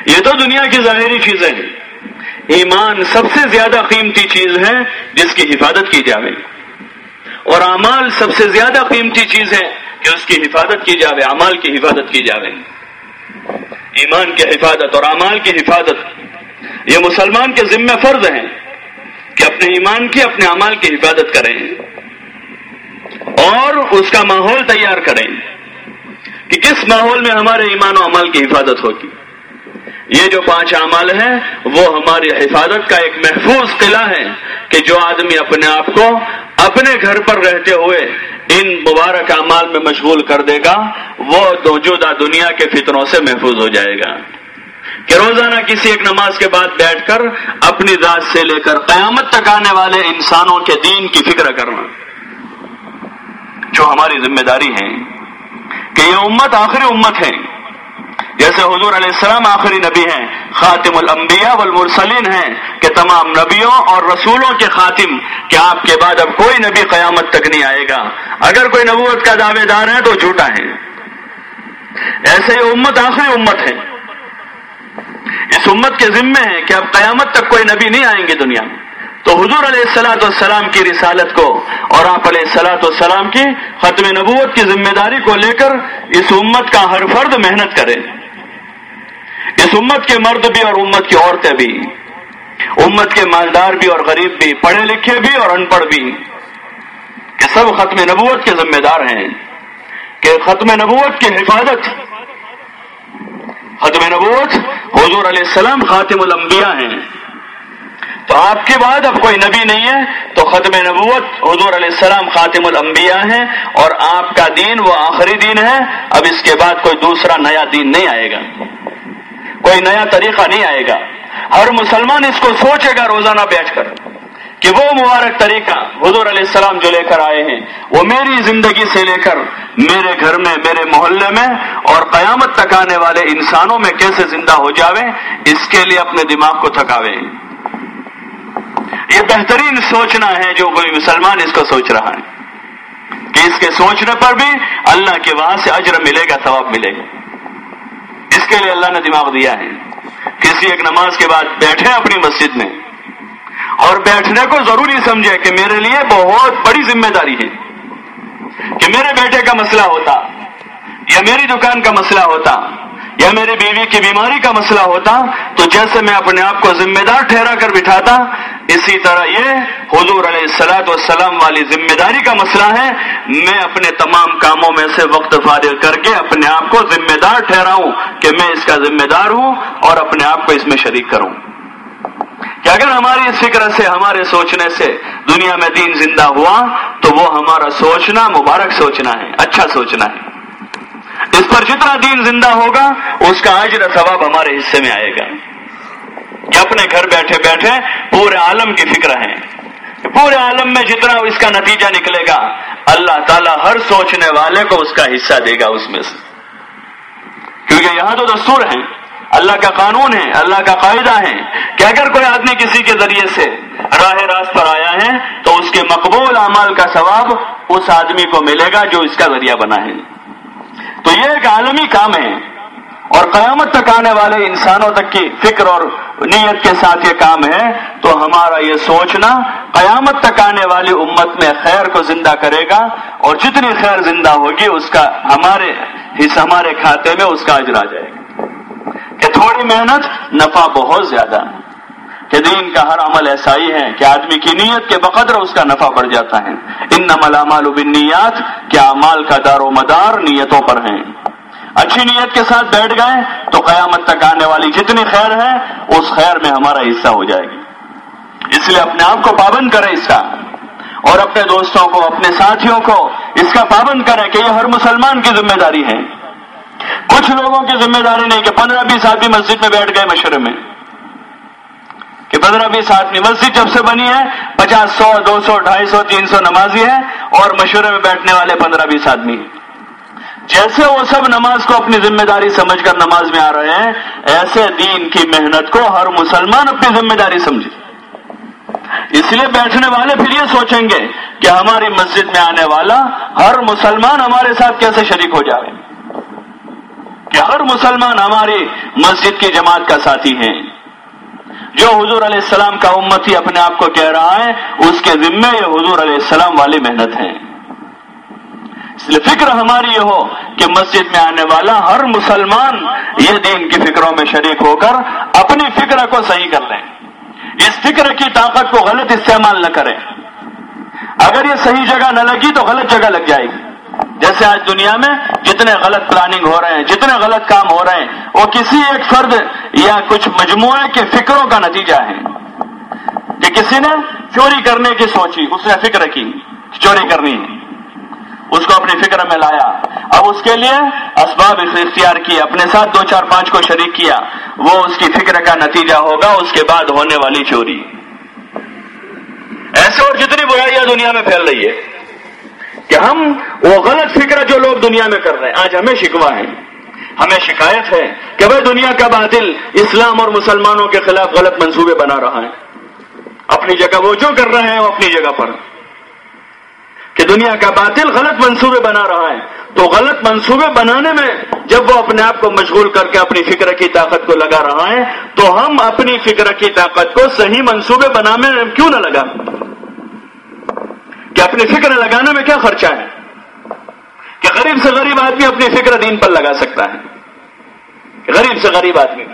یہ تو دنیا کی ظاہری چیزیں ہیں۔ ایمان سب سے زیادہ قیمتی چیز ہے جس کی حفاظت کی جاوے۔ اور امال سب سے زیادہ قیمتی چیز ہے کہ اس کی حفاظت کی جاوے امال کی حفاظت کی جاوے۔ ایمان کی حفاظت اور امال کی حفاظت یہ مسلمان کے ذمہ فرض ہیں کہ اپنے ایمان کی، اپنے امال کی حفاظت کریں اور اس کا ماحول تیار کریں کہ کس ماحول میں ہمارے ایمان و عمل کی حفاظت ہوگی۔ یہ جو پانچ اعمال ہیں، وہ ہماری حفاظت کا ایک محفوظ قلعہ ہے کہ جو آدمی اپنے آپ کو اپنے گھر پر رہتے ہوئے ان مبارک اعمال میں مشغول کر دے گا، وہ موجودہ دنیا کے فطروں سے محفوظ ہو جائے گا۔ کہ روزانہ کسی ایک نماز کے بعد بیٹھ کر اپنی ذات سے لے کر قیامت تک آنے والے انسانوں کے دین کی فکر کرنا، جو ہماری ذمہ داری ہے کہ یہ امت آخری امت ہے۔ جیسے حضور علیہ السلام آخری نبی ہیں، خاتم الانبیاء والمرسلین ہیں کہ تمام نبیوں اور رسولوں کے خاتم، کہ آپ کے بعد اب کوئی نبی قیامت تک نہیں آئے گا۔ اگر کوئی نبوت کا دعوے دار ہے تو جھوٹا ہے۔ ایسے ہی امت آخری امت ہے۔ اس امت کے ذمے ہے کہ اب قیامت تک کوئی نبی نہیں آئیں گے دنیا میں۔ تو حضور علیہ السلاۃ والسلام کی رسالت کو اور آپ علیہ السلاۃ والسلام کی ختم نبوت کی ذمہ داری کو لے کر اس امت کا ہر فرد محنت کرے۔ اس امت کے مرد بھی اور امت کی عورتیں بھی۔ امت کے مالدار بھی اور غریب بھی، پڑھے لکھے بھی اور ان پڑھ بھی۔ کہ سب ختم نبوت کے ذمہ دار ہیں۔ کہ ختم نبوت کی حفاظت ختم نبوت، حضور علیہ السلام خاتم الانبیاء ہیں۔ تو آپ کے بعد اب کوئی نبی نہیں ہے، تو ختم نبوت، حضور علیہ السلام خاتم الانبیاء ہیں اور آپ کا دین وہ آخری دین ہے۔ اب اس کے بعد کوئی دوسرا نیا دین نہیں آئے گا۔ کوئی نیا طریقہ نہیں آئے گا۔ ہر مسلمان اس کو سوچے گا، روزانہ بیٹھ کر۔ کہ وہ مبارک طریقہ حضور علیہ السلام جو لے کر آئے ہیں، وہ میری زندگی سے لے کر میرے گھر میں، میرے محلے میں اور قیامت تک آنے والے انسانوں میں کیسے زندہ ہو جاوے، اس کے لیے اپنے دماغ کو تھکاوے۔ یہ بہترین سوچنا ہے جو کوئی مسلمان اس کو سوچ رہا ہے۔ کہ اس کے سوچنے پر بھی اللہ کے وہاں سے اجر ملے گا، ثواب ملے گا۔ اس کے لیے اللہ نے دماغ دیا ہے۔ کسی ایک نماز کے بعد بیٹھے اپنی مسجد میں۔ اور بیٹھنے کو ضروری سمجھے کہ میرے لیے بہت بڑی ذمہ داری ہے کہ میرے بیٹے کا مسئلہ ہوتا یا میری دکان کا مسئلہ ہوتا یا میری بیوی کی بیماری کا مسئلہ ہوتا تو جیسے میں اپنے آپ کو ذمہ دار ٹھہرا کر بٹھاتا، اسی طرح یہ حضور علیہ السلاط والسلام والی ذمہ داری کا مسئلہ ہے۔ میں اپنے تمام کاموں میں سے وقت فارغ کر کے اپنے آپ کو ذمہ دار ٹھہراؤں کہ میں اس کا ذمہ دار ہوں اور اپنے آپ کو اس میں شریک کروں۔ کہ اگر ہماری فکر سے، ہمارے سوچنے سے دنیا میں دین زندہ ہوا، تو وہ ہمارا سوچنا مبارک سوچنا ہے اچھا سوچنا ہے۔ اس پر جتنا دین زندہ ہوگا، اس کا اجر ثواب ہمارے حصے میں آئے گا۔ کہ اپنے گھر بیٹھے بیٹھے پورے عالم کی فکر ہے۔ پورے عالم میں جتنا اس کا نتیجہ نکلے گا، اللہ تعالیٰ ہر سوچنے والے کو اس کا حصہ دے گا اس میں سے۔ کیونکہ یہاں تو دستور ہے اللہ کا قانون ہے، اللہ کا قاعدہ ہے۔ کہ اگر کوئی آدمی کسی کے ذریعے سے راہ راست پر آیا ہے، تو اس کے مقبول اعمال کا ثواب اس آدمی کو ملے گا جو اس کا ذریعہ بنا ہے۔ تو یہ ایک عالمی کام ہے۔ اور قیامت تک آنے والے انسانوں تک کی فکر اور نیت کے ساتھ یہ کام ہے۔ تو ہمارا یہ سوچنا قیامت تک آنے والی امت میں خیر کو زندہ کرے گا۔ اور جتنی خیر زندہ ہوگی، اس کا ہمارے ہمارے کھاتے میں اس کا اجرا جائے گا۔ کہ تھوڑی محنت، نفع بہت زیادہ ہے۔ کہ دین کا ہر عمل ایسا ہی ہے کہ آدمی کی نیت کے بقدر اس کا نفع بڑھ جاتا ہے۔ ان نمل امال نیات کیا امال کا دار و مدار نیتوں پر ہیں۔ اچھی نیت کے ساتھ بیٹھ گئے تو قیامت تک آنے والی جتنی خیر ہے، اس خیر میں ہمارا حصہ ہو جائے گی۔ اس لیے اپنے آپ کو پابند کریں اس کا۔ اور اپنے دوستوں کو، اپنے ساتھیوں کو اس کا پابند کریں کہ یہ ہر مسلمان کی ذمہ داری ہے۔ کچھ لوگوں کی ذمہ داری نہیں کہ پندرہ بیس آدمی مسجد میں بیٹھ گئے مشورے میں کہ پندرہ بیس آدمی مسجد جب سے بنی ہے، پچاس سو، دو سو، ڈھائی سو، تین سو نمازی ہے اور مشورے میں بیٹھنے والے پندرہ بیس آدمی جیسے وہ سب نماز کو اپنی ذمہ داری سمجھ کر نماز میں آ رہے ہیں، ایسے دین کی محنت کو ہر مسلمان اپنی ذمہ داری سمجھے۔ اس لیے بیٹھنے والے پھر یہ سوچیں گے کہ ہماری مسجد میں آنے والا ہر مسلمان ہمارے ساتھ کیسے شریک ہو جائے کہ ہر مسلمان ہماری مسجد کی جماعت کا ساتھی ہے۔ جو حضور علیہ السلام کا امتی اپنے آپ کو کہہ رہا ہے، اس کے ذمے یہ حضور علیہ السلام والی محنت ہے۔ اس لیے فکر ہماری یہ ہو کہ مسجد میں آنے والا ہر مسلمان یہ دین کی فکروں میں شریک ہو کر اپنی فکر کو صحیح کر لیں اس فکر کی طاقت کو غلط استعمال نہ کریں اگر یہ صحیح جگہ نہ لگی تو غلط جگہ لگ جائے گی۔ جیسے آج دنیا میں جتنے غلط پلاننگ ہو رہے ہیں، جتنے غلط کام ہو رہے ہیں، وہ کسی ایک فرد یا کچھ مجموعے کے فکروں کا نتیجہ ہے۔ کہ کسی نے چوری کرنے کی سوچی، اس نے فکر کی چوری کرنی ہے۔ اس کو اپنی فکر میں لایا۔ اب اس کے لیے اسباب اختیار کیے، اپنے ساتھ دو چار پانچ کو شریک کیا۔ وہ اس کی فکر کا نتیجہ ہوگا، اس کے بعد ہونے والی چوری۔ ایسے اور جتنی برائیاں دنیا میں پھیل رہی ہے کہ ہم وہ غلط فکر جو لوگ دنیا میں کر رہے ہیں۔ آج ہمیں شکوا ہے۔ ہمیں شکایت ہے کہ بھائی دنیا کا باطل اسلام اور مسلمانوں کے خلاف غلط منصوبے بنا رہا ہے۔ اپنی جگہ وہ جو کر رہے ہیں وہ اپنی جگہ پر۔ کہ دنیا کا باطل غلط منصوبے بنا رہا ہے۔ تو غلط منصوبے بنانے میں جب وہ اپنے آپ کو مشغول کر کے اپنی فکر کی طاقت کو لگا رہا ہے، تو ہم اپنی فکر کی طاقت کو صحیح منصوبے بنانے میں کیوں نہ لگا؟ کہ اپنی فکر لگانے میں کیا خرچہ ہے؟ کہ غریب سے غریب آدمی اپنی فکر دین پر لگا سکتا ہے۔ غریب سے غریب آدمی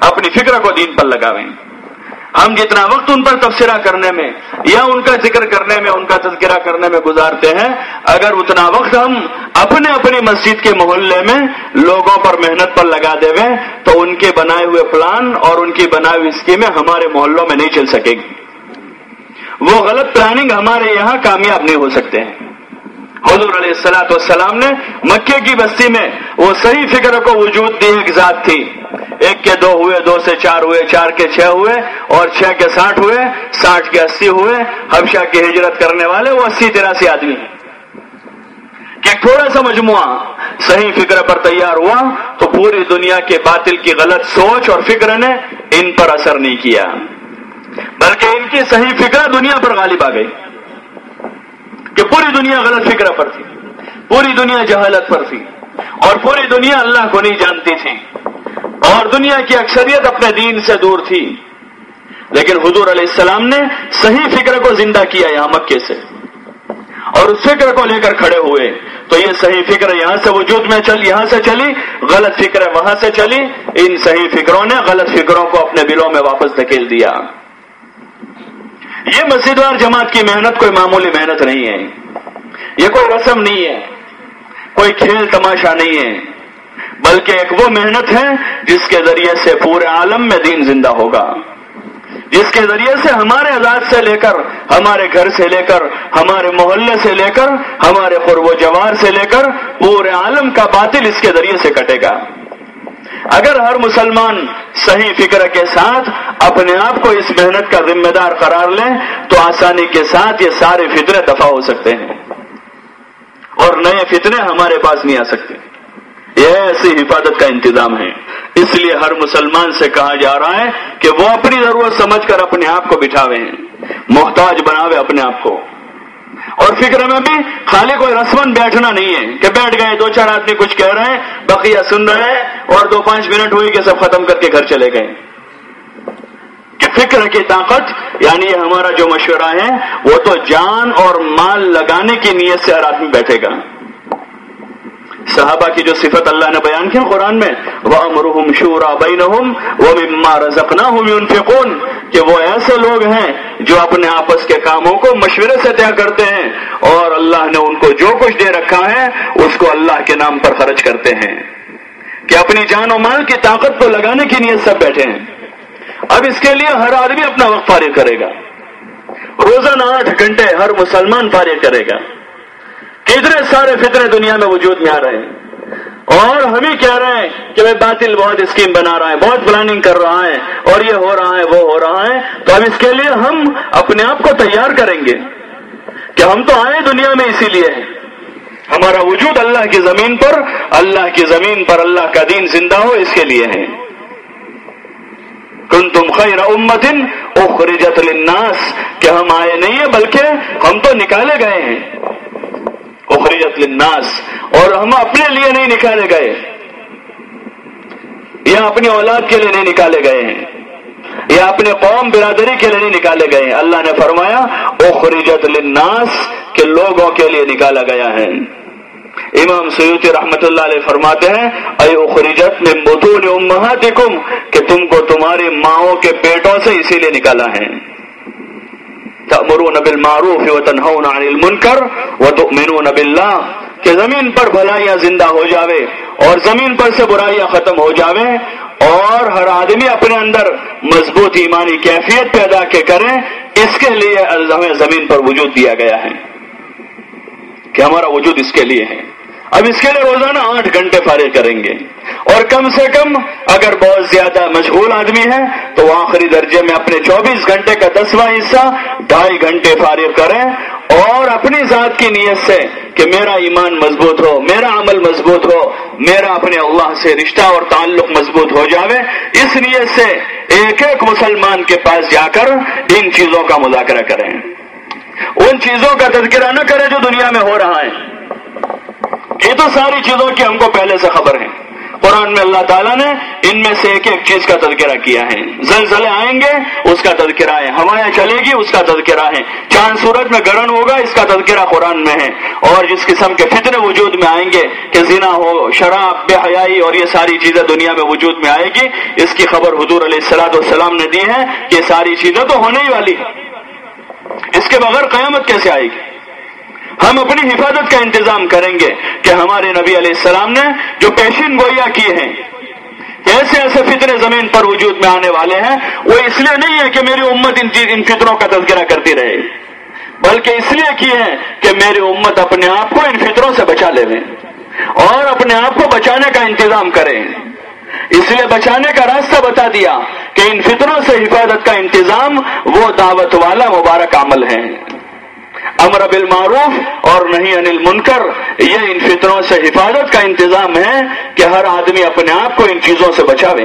اپنی فکر کو دین پر لگاویں۔ ہم جتنا وقت ان پر تبصرہ کرنے میں یا ان کا ذکر کرنے میں، ان کا تذکرہ کرنے میں گزارتے ہیں، اگر اتنا وقت ہم اپنے اپنی مسجد کے محلے میں لوگوں پر محنت پر لگا دے تو ان کے بنائے ہوئے پلان اور ان کی بنائی ہوئی اسکیمیں ہمارے محلوں میں نہیں چل سکے گی۔ وہ غلط پلاننگ ہمارے یہاں کامیاب نہیں ہو سکتے۔ ہیں حضور علیہ السلاۃ والسلام نے مکے کی بستی میں وہ صحیح فکر کو وجود دی ایک ذات تھی۔ ایک کے دو ہوئے، دو سے چار ہوئے، چار کے چھ ہوئے اور چھ کے ساٹھ ہوئے، ساٹھ کے اسی ہوئے۔ حبشہ کی ہجرت کرنے والے وہ اسی تراسی آدمی ہیں۔ کہ تھوڑا سا مجموعہ صحیح فکر پر تیار ہوا تو پوری دنیا کے باطل کی غلط سوچ اور فکر نے ان پر اثر نہیں کیا۔ بلکہ ان کی صحیح فکر دنیا پر غالب آ گئی۔ کہ پوری دنیا غلط فکر پر تھی، پوری دنیا جہالت پر تھی اور پوری دنیا اللہ کو نہیں جانتی تھی۔ اور دنیا کی اکثریت اپنے دین سے دور تھی۔ لیکن حضور علیہ السلام نے صحیح فکر کو زندہ کیا یہاں مکے سے۔ اور اس فکر کو لے کر کھڑے ہوئے۔ تو یہ صحیح فکر یہاں سے وجود میں چل، یہاں سے چلی، غلط فکر وہاں سے چلی۔ ان صحیح فکروں نے غلط فکروں کو اپنے دلوں میں واپس دھکیل دیا۔ یہ مسجد وار جماعت کی محنت کوئی معمولی محنت نہیں ہے۔ یہ کوئی رسم نہیں ہے۔ کوئی کھیل تماشا نہیں ہے۔ بلکہ ایک وہ محنت ہے جس کے ذریعے سے پورے عالم میں دین زندہ ہوگا۔ جس کے ذریعے سے ہمارے آزاد سے لے کر، ہمارے گھر سے لے کر، ہمارے محلے سے لے کر، ہمارے قرب و جوار سے لے کر، پورے عالم کا باطل اس کے ذریعے سے کٹے گا۔ اگر ہر مسلمان صحیح فکر کے ساتھ اپنے آپ کو اس محنت کا ذمہ دار قرار لیں تو آسانی کے ساتھ یہ سارے فطرے دفاع ہو سکتے ہیں۔ اور نئے فتنے ہمارے پاس نہیں آ سکتے۔ یہ ایسی حفاظت کا انتظام ہے۔ اس لیے ہر مسلمان سے کہا جا رہا ہے کہ وہ اپنی ضرورت سمجھ کر اپنے آپ کو بٹھاوے۔ ہیں محتاج بناوے اپنے آپ کو۔ اور فکر میں بھی خالی کوئی رسمن بیٹھنا نہیں ہے کہ بیٹھ گئے، دو چار آدمی کچھ کہہ رہے ہیں، بقیہ سن رہے ہیں اور دو پانچ منٹ ہوئی کہ سب ختم کر کے گھر چلے گئے۔ کہ فکر کی طاقت یعنی ہمارا جو مشورہ ہے، وہ تو جان اور مال لگانے کی نیت سے ہر آدمی بیٹھے گا۔ صحابہ کی جو صفت اللہ نے بیان کی قرآن میں وہ امرحم شورا بین وہ مما رزقنا ہوں کہ وہ ایسے لوگ ہیں جو اپنے آپس کے کاموں کو مشورے سے طے کرتے ہیں، اور اللہ نے ان کو جو کچھ دے رکھا ہے، اس کو اللہ کے نام پر خرچ کرتے ہیں۔ کہ اپنی جان و مال کی طاقت کو لگانے کی نیت سب بیٹھے ہیں۔ اب اس کے لیے ہر آدمی اپنا وقت فارغ کرے گا۔ روزانہ آٹھ گھنٹے ہر مسلمان فارغ کرے گا۔ کتنے سارے فطرے دنیا میں وجود میں آ رہے ہیں۔ اور ہم ہی کہہ رہے ہیں کہ میں باطل بہت اسکیم بنا رہا ہے بہت پلاننگ کر رہا ہے اور یہ ہو رہا ہے، وہ ہو رہا ہے۔ تو اب اس کے لیے ہم اپنے آپ کو تیار کریں گے کہ ہم تو آئے دنیا میں اسی لیے ہمارا وجود اللہ کی زمین پر، اللہ کی زمین پر اللہ کا دین زندہ ہو، اس کے لیے ہے۔ کن تم خیر امتن اخرجت للناس، کہ ہم آئے نہیں ہیں بلکہ ہم تو نکالے گئے ہیں۔ اخرجت للناس، اور ہم اپنے لیے نہیں نکالے گئے۔ یا اپنی اولاد کے لیے نہیں نکالے گئے ہیں۔ یا اپنے قوم برادری کے لیے نہیں نکالے گئے ہیں۔ اللہ نے فرمایا، اخرجت للناس، کہ لوگوں کے لیے نکالا گیا ہے۔ امام سیوتی رحمت اللہ علیہ فرماتے ہیں، اے اخرجت میں بطول امہاتکم، کہ تم کو تمہاری ماؤں کے پیٹوں سے اسی لیے نکالا ہے۔ تأمرون بالمعروف وتنهون عن المنکر وتؤمنون بالله کہ زمین پر بھلائیاں زندہ ہو جاوے اور زمین پر سے برائیاں ختم ہو جاوے اور ہر آدمی اپنے اندر مضبوط ایمانی کیفیت پیدا کے کریں اس کے لیے ہمیں زمین پر وجود دیا گیا ہے۔ کہ ہمارا وجود اس کے لیے ہے۔ اب اس کے لیے روزانہ آٹھ گھنٹے فارغ کریں گے۔ اور کم سے کم اگر بہت زیادہ مشغول آدمی ہے، تو وہ آخری درجے میں اپنے چوبیس گھنٹے کا دسواں حصہ ڈھائی گھنٹے فارغ کریں۔ اور اپنی ذات کی نیت سے کہ میرا ایمان مضبوط ہو، میرا عمل مضبوط ہو، میرا اپنے اللہ سے رشتہ اور تعلق مضبوط ہو جاوے۔ اس نیت سے ایک ایک مسلمان کے پاس جا کر ان چیزوں کا مذاکرہ کریں۔ ان چیزوں کا تذکرہ نہ کرے جو دنیا میں ہو رہا ہے۔ یہ تو ساری چیزوں کی ہم کو پہلے سے خبر ہے قرآن میں اللہ تعالیٰ نے ان میں سے ایک ایک چیز کا تذکرہ کیا ہے۔ زلزلے آئیں گے، اس کا تذکرہ ہے۔ ہوائیں چلے گی، اس کا تذکرہ ہے۔ چاند سورج میں گرن ہوگا، اس کا تذکرہ قرآن میں ہے۔ اور جس قسم کے فتنے وجود میں آئیں گے کہ زنا ہو، شراب، بے حیائی اور یہ ساری چیزیں دنیا میں وجود میں آئے گی، اس کی خبر حضور علیہ السلاط والسلام نے دی ہے کہ ساری چیزیں تو ہونے ہی والی اس کے بغیر قیامت کیسے آئے گی؟ ہم اپنی حفاظت کا انتظام کریں گے کہ ہمارے نبی علیہ السلام نے جو پیشین گویا کیے ہیں، ایسے ایسے فطرے زمین پر وجود میں آنے والے ہیں، وہ اس لیے نہیں ہے کہ میری امت ان ان فطروں کا تذکرہ کرتی رہے، بلکہ اس لیے کی ہے کہ میری امت اپنے آپ کو ان فطروں سے بچا لے اور اپنے آپ کو بچانے کا انتظام کریں اس لیے بچانے کا راستہ بتا دیا کہ ان فطروں سے حفاظت کا انتظام وہ دعوت والا مبارک عمل ہے۔ امر بالمعروف اور نہیں انل منکر یہ ان فطروں سے حفاظت کا انتظام ہے کہ ہر آدمی اپنے آپ کو ان چیزوں سے بچاوے۔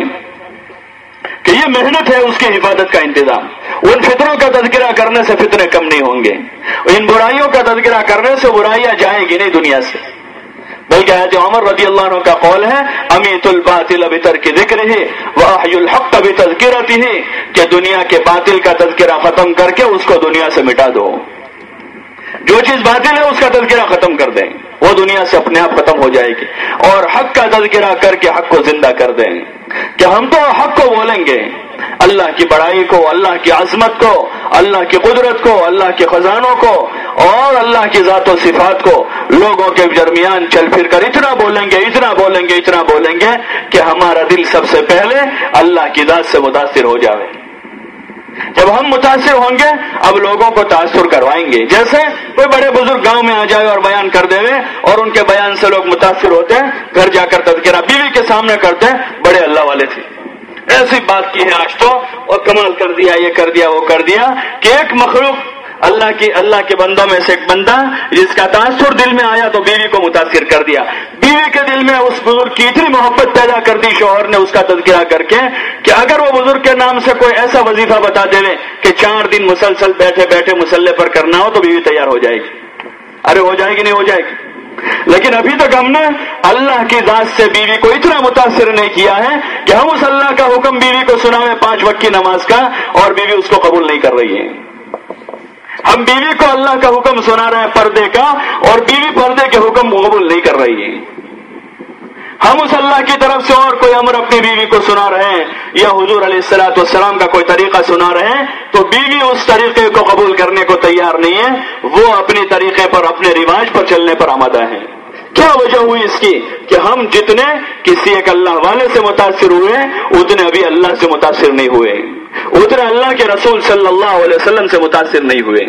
کہ یہ محنت ہے اس کی حفاظت کا انتظام۔ ان فطروں کا تذکرہ کرنے سے فتنے کم نہیں ہوں گے۔ ان برائیوں کا تذکرہ کرنے سے برائیاں جائیں گی نہیں دنیا سے۔ بلکہ حضرت عمر رضی اللہ عنہ کا قول ہے، امیت الباطل ابھی تر کی ذکر ہی وہ الحق ابھی تذکرتی ہی کہ دنیا کے باطل کا تذکرہ ختم کر کے اس کو دنیا سے مٹا دو۔ جو چیز باطل ہے اس کا تذکرہ ختم کر دیں۔ وہ دنیا سے اپنے آپ ختم ہو جائے گی۔ اور حق کا تذکرہ کر کے حق کو زندہ کر دیں۔ کہ ہم تو حق کو بولیں گے۔ اللہ کی بڑائی کو، اللہ کی عظمت کو، اللہ کی قدرت کو، اللہ کے خزانوں کو، اور اللہ کی ذات و صفات کو لوگوں کے درمیان چل پھر کر اتنا بولیں گے، اتنا بولیں گے، اتنا بولیں گے کہ ہمارا دل سب سے پہلے اللہ کی ذات سے متاثر ہو جائے جب ہم متاثر ہوں گے، اب لوگوں کو تاثر کروائیں گے۔ جیسے کوئی بڑے بزرگ گاؤں میں آ جائے اور بیان کر دے اور ان کے بیان سے لوگ متاثر ہوتے ہیں، گھر جا کر تذکرہ بیوی کے سامنے کرتے ہیں، بڑے اللہ والے تھے۔ ایسی بات کی ہے آج تو، اور کمال کر دیا، یہ کر دیا، وہ کر دیا کہ ایک مخلوق اللہ کی اللہ کے بندوں میں سے ایک بندہ جس کا تاثر دل میں آیا تو بیوی کو متاثر کر دیا۔ بیوی کے دل میں اس بزرگ کی اتنی محبت پیدا کر دی شوہر نے اس کا تذکرہ کر کے کہ اگر وہ بزرگ کے نام سے کوئی ایسا وظیفہ بتا دے کہ چار دن مسلسل بیٹھے بیٹھے مسلح پر کرنا ہو تو بیوی تیار ہو جائے گی۔ ارے ہو جائے گی نہیں ہو جائے گی۔ لیکن ابھی تک ہم نے اللہ کی ذات سے بیوی کو اتنا متاثر نہیں کیا ہے کہ ہم اس اللہ کا حکم بیوی کو سنا پانچ وقت کی نماز کا اور بیوی اس کو قبول نہیں کر رہی ہے۔ ہم بیوی کو اللہ کا حکم سنا رہے ہیں پردے کا اور بیوی پردے کے حکم قبول نہیں کر رہی ہے۔ ہم اس اللہ کی طرف سے اور کوئی امر اپنی بیوی کو سنا رہے ہیں یا حضور علیہ السلاۃ والسلام کا کوئی طریقہ سنا رہے ہیں تو بیوی اس طریقے کو قبول کرنے کو تیار نہیں ہے۔ وہ اپنے طریقے پر، اپنے رواج پر چلنے پر آمادہ ہے۔ کیا وجہ ہوئی اس کی کہ ہم جتنے کسی ایک اللہ والے سے متاثر ہوئے اتنے ابھی اللہ سے متاثر نہیں ہوئے اتنے اللہ کے رسول صلی اللہ علیہ وسلم سے متاثر نہیں ہوئے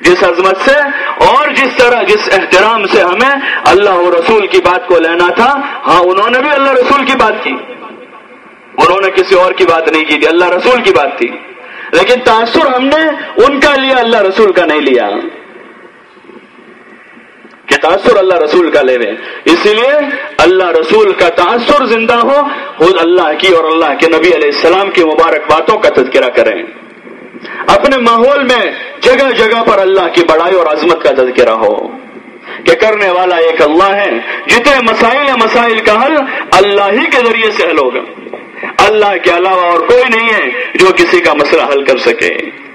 جس عظمت سے اور جس طرح جس احترام سے ہمیں اللہ و رسول کی بات کو لینا تھا ہاں انہوں نے بھی اللہ رسول کی بات کی۔ انہوں نے کسی اور کی بات نہیں کی تھی، اللہ رسول کی بات تھی۔ لیکن تاثر ہم نے ان کا لیا، اللہ رسول کا نہیں لیا۔ کہ تاثر اللہ رسول کا لے اسی لیے اللہ رسول کا تاثر زندہ ہو، خود اللہ کی اور اللہ کے نبی علیہ السلام کی مبارک باتوں کا تذکرہ کریں۔ اپنے ماحول میں جگہ جگہ پر اللہ کی بڑائی اور عظمت کا تذکرہ ہو۔ کہ کرنے والا ایک اللہ ہے، جتنے مسائل مسائل کا حل اللہ ہی کے ذریعے سے حل ہوگا۔ اللہ کے علاوہ اور کوئی نہیں ہے جو کسی کا مسئلہ حل کر سکے۔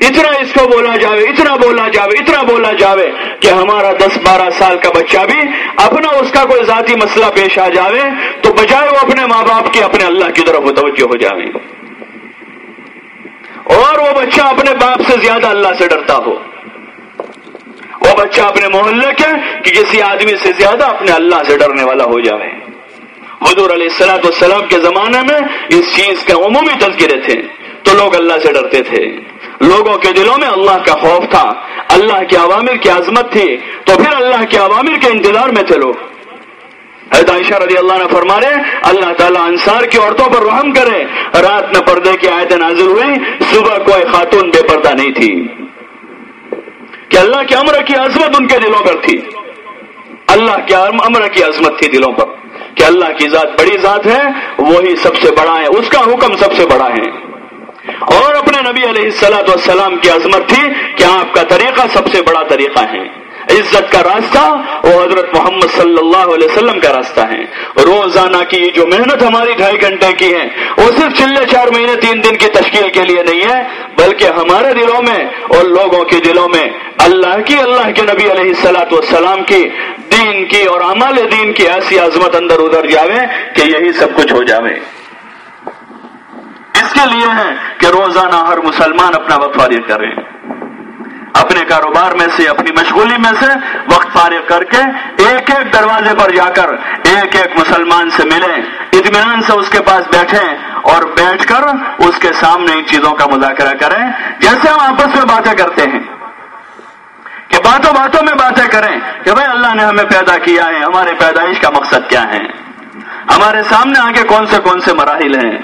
اتنا اس کو بولا جاوے، اتنا بولا جاوے، اتنا بولا جاوے کہ ہمارا دس بارہ سال کا بچہ بھی اپنا اس کا کوئی ذاتی مسئلہ پیش آ جاوے تو بجائے وہ اپنے ماں باپ کی اپنے اللہ کی طرف متوجہ ہو جاوے۔ اور وہ بچہ اپنے باپ سے زیادہ اللہ سے ڈرتا ہو۔ وہ بچہ اپنے محلے کے کہ کسی آدمی سے زیادہ اپنے اللہ سے ڈرنے والا ہو جاوے۔ حضور علیہ السلاۃ والسلام کے زمانے میں اس چیز کے عمومی تذکرے تھے تو لوگ اللہ سے ڈرتے تھے۔ لوگوں کے دلوں میں اللہ کا خوف تھا۔ اللہ کے عوامر کی عظمت تھی۔ تو پھر اللہ کے عوامر کے انتظار میں تھے لوگ۔ عائشہ رضی اللہ نے فرما رہے اللہ تعالیٰ انصار کی عورتوں پر رحم کرے۔ رات میں پردے کی آیت نازل ہوئی صبح کوئی خاتون بے پردہ نہیں تھی۔ کہ اللہ کے امر کی عظمت ان کے دلوں پر تھی۔ اللہ کے امر کی عظمت تھی دلوں پر۔ کہ اللہ کی ذات بڑی ذات ہے، وہی سب سے بڑا ہے، اس کا حکم سب سے بڑا ہے۔ اور اپنے نبی علیہ السلاۃ والسلام کی عظمت تھی کہ آپ کا طریقہ سب سے بڑا طریقہ ہے۔ عزت کا راستہ وہ حضرت محمد صلی اللہ علیہ وسلم کا راستہ ہے۔ روزانہ کی جو محنت ہماری ڈھائی گھنٹے کی ہے، وہ صرف چلے چار مہینے تین دن کی تشکیل کے لیے نہیں ہے، بلکہ ہمارے دلوں میں اور لوگوں کے دلوں میں اللہ کی، اللہ کے نبی علیہ السلاۃ والسلام کی، دین کی اور عمال دین کی ایسی عظمت اندر ادھر جاوے کہ یہی سب کچھ ہو جاوے۔ کے لیے ہے کہ روزانہ ہر مسلمان اپنا وقت فارغ کرے۔ اپنے کاروبار میں سے، اپنی مشغولی میں سے وقت فارغ کر کے ایک ایک دروازے پر جا کر ایک ایک مسلمان سے ملیں، اطمینان سے اس کے پاس بیٹھیں اور بیٹھ کر اس کے سامنے ان چیزوں کا مذاکرہ کریں۔ جیسے ہم آپس میں باتیں کرتے ہیں، کہ باتوں باتوں میں باتیں کریں کہ بھائی اللہ نے ہمیں پیدا کیا ہے، ہمارے پیدائش کا مقصد کیا ہے؟ ہمارے سامنے آگے کون سے کون سے مراحل ہیں؟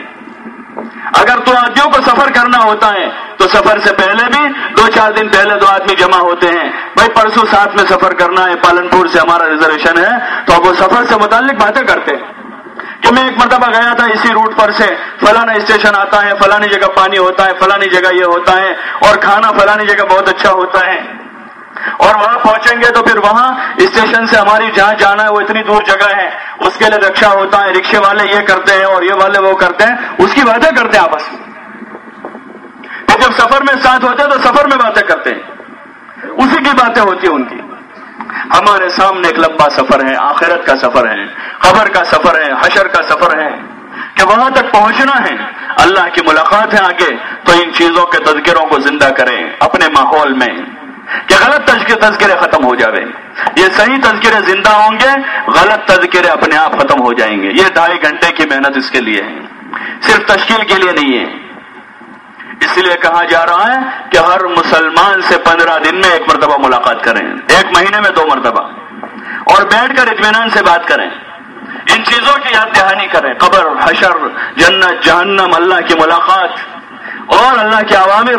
اگر تو آدمیوں کو سفر کرنا ہوتا ہے، تو سفر سے پہلے بھی دو چار دن پہلے دو آدمی جمع ہوتے ہیں۔ بھائی، پرسوں ساتھ میں سفر کرنا ہے پالن پور سے ہمارا ریزرویشن ہے۔ تو اب وہ سفر سے متعلق باتیں کرتے ہیں۔ کہ میں ایک مرتبہ گیا تھا اسی روٹ پر سے، فلانا اسٹیشن آتا ہے فلانی جگہ پانی ہوتا ہے فلانی جگہ یہ ہوتا ہے، اور کھانا فلانی جگہ بہت اچھا ہوتا ہے۔ اور وہاں پہنچیں گے تو پھر وہاں اسٹیشن سے ہماری جہاں جانا ہے وہ اتنی دور جگہ ہے۔ اس کے لیے رکشا ہوتا ہے، رکشے والے یہ کرتے ہیں اور یہ والے وہ کرتے ہیں۔ اس کی باتیں کرتے ہیں آپس میں۔ پھر جب سفر میں ساتھ ہوتے ہیں تو سفر میں باتیں کرتے ہیں۔ اسی کی باتیں ہوتی ہیں ان کی۔ ہمارے سامنے ایک لمبا سفر ہے، آخرت کا سفر ہے خبر کا سفر ہے، حشر کا سفر ہے۔ کہ وہاں تک پہنچنا ہے، اللہ کی ملاقات ہے آگے۔ تو ان چیزوں کے تذکروں کو زندہ کریں اپنے ماحول میں۔ کہ غلط تذکرے ختم ہو جاوے یہ صحیح تذکرے زندہ ہوں گے، غلط تذکرے اپنے آپ ختم ہو جائیں گے۔ یہ ڈھائی گھنٹے کی محنت اس کے لیے ہے۔ صرف تشکیل کے لیے نہیں ہے۔ اس لیے کہا جا رہا ہے کہ ہر مسلمان سے پندرہ دن میں ایک مرتبہ ملاقات کریں۔ ایک مہینے میں دو مرتبہ۔ اور بیٹھ کر اطمینان سے بات کریں۔ ان چیزوں کی یاد دہانی کریں۔ قبر، حشر، جنت، جہنم، اللہ کی ملاقات۔ اور اللہ کے عوامر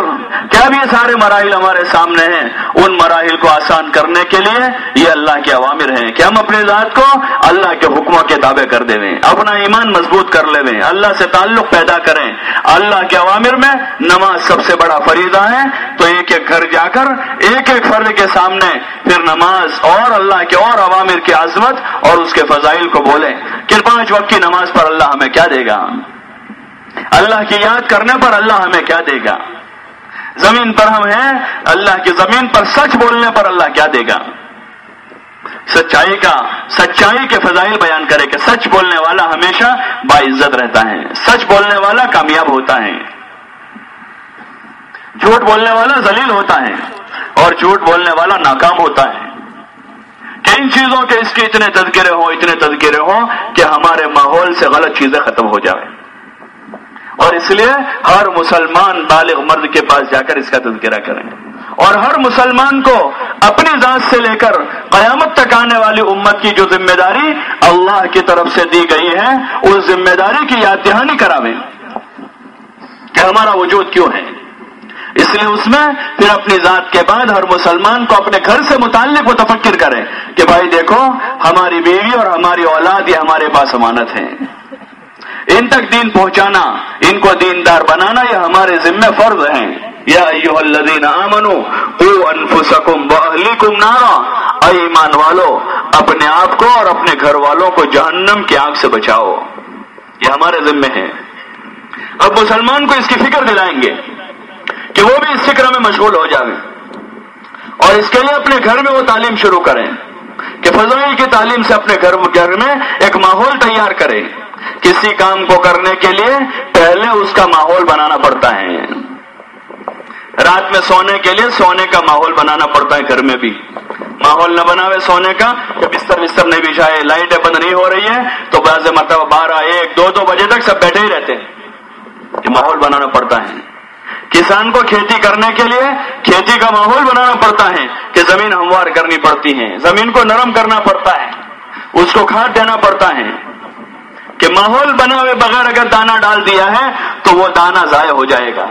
کیا بھی یہ سارے مراحل ہمارے سامنے ہیں۔ ان مراحل کو آسان کرنے کے لیے یہ اللہ کے عوامر ہیں کہ ہم اپنے ذات کو اللہ کے حکموں کے دعوے کر دیں اپنا ایمان مضبوط کر لیں اللہ سے تعلق پیدا کریں۔ اللہ کے عوامر میں نماز سب سے بڑا فریضہ ہے۔ تو ایک ایک گھر جا کر ایک ایک فرد کے سامنے پھر نماز اور اللہ کے اور عوامر کی عظمت اور اس کے فضائل کو بولیں کہ پانچ وقت کی نماز پر اللہ ہمیں کیا دے گا؟ اللہ کی یاد کرنے پر اللہ ہمیں کیا دے گا؟ زمین پر ہم ہیں، اللہ کی زمین پر سچ بولنے پر اللہ کیا دے گا؟ سچائی کا، سچائی کے فضائل بیان کرے کہ سچ بولنے والا ہمیشہ باعزت رہتا ہے۔ سچ بولنے والا کامیاب ہوتا ہے۔ جھوٹ بولنے والا ذلیل ہوتا ہے اور جھوٹ بولنے والا ناکام ہوتا ہے۔ کہ ان چیزوں کے اس کے اتنے تذکرے ہوں، اتنے تذکرے ہوں کہ ہمارے ماحول سے غلط چیزیں ختم ہو جائیں۔ اور اس لیے ہر مسلمان بالغ مرد کے پاس جا کر اس کا تذکرہ کریں اور ہر مسلمان کو اپنی ذات سے لے کر قیامت تک آنے والی امت کی جو ذمہ داری اللہ کی طرف سے دی گئی ہے، اس ذمہ داری کی یاد دہانی کراویں۔ کہ ہمارا وجود کیوں ہے؟ اس لیے اس میں پھر اپنی ذات کے بعد ہر مسلمان کو اپنے گھر سے متعلق متفکر کریں کہ بھائی دیکھو، ہماری بیوی اور ہماری اولاد یہ ہمارے پاس امانت ہے ان تک دین پہنچانا، ان کو دیندار بنانا، یہ ہمارے ذمہ فرض ہیں۔ یا ایوہ الذین آمنو، قو انفسکم و اہلیکم نارا۔ اے ایمان والو، اپنے آپ کو اور اپنے گھر والوں کو جہنم کی آنکھ سے بچاؤ۔ یہ ہمارے ذمہ ہیں۔ اب مسلمان کو اس کی فکر دلائیں گے کہ وہ بھی اس فکر میں مشغول ہو جائیں۔ اور اس کے لیے اپنے گھر میں وہ تعلیم شروع کریں کہ فضائی کی تعلیم سے اپنے گھر گھر میں ایک ماحول تیار کریں۔ کسی کام کو کرنے کے لیے پہلے اس کا ماحول بنانا پڑتا ہے۔ رات میں سونے کے لیے سونے کا ماحول بنانا پڑتا ہے گھر میں بھی۔ ماحول نہ بناوے سونے کا کہ بستر بستر نہیں بچھائے لائٹیں بند نہیں ہو رہی ہے تو بعض مرتبہ بارہ، ایک، دو دو بجے تک سب بیٹھے ہی رہتے ہیں۔ یہ ماحول بنانا پڑتا ہے۔ کسان کو کھیتی کرنے کے لیے کھیتی کا ماحول بنانا پڑتا ہے کہ زمین ہموار کرنی پڑتی ہے۔ زمین کو نرم کرنا پڑتا ہے۔ اس کو کھاد دینا پڑتا ہے۔ کہ ماحول بنا ہوئے بغیر اگر دانا ڈال دیا ہے تو وہ دانا ضائع ہو جائے گا۔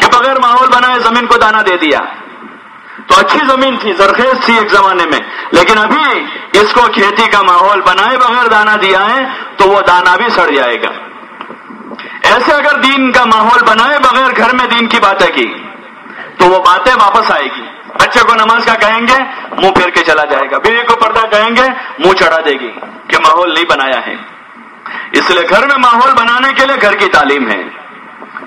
کہ بغیر ماحول بنائے زمین کو دانا دے دیا۔ تو اچھی زمین تھی، زرخیز تھی ایک زمانے میں۔ لیکن ابھی اس کو کھیتی کا ماحول بنائے بغیر دانا دیا ہے تو وہ دانا بھی سڑ جائے گا۔ ایسے اگر دین کا ماحول بنائے بغیر گھر میں دین کی باتیں کی، تو وہ باتیں واپس آئے گی۔ بچے کو نماز کا کہیں گے، منہ پھیر کے چلا جائے گا۔ بیوی کو پردہ کہیں گے، منہ چڑھا دے گی۔ کہ ماحول نہیں بنایا ہے۔ اس لیے گھر میں ماحول بنانے کے لیے گھر کی تعلیم ہے۔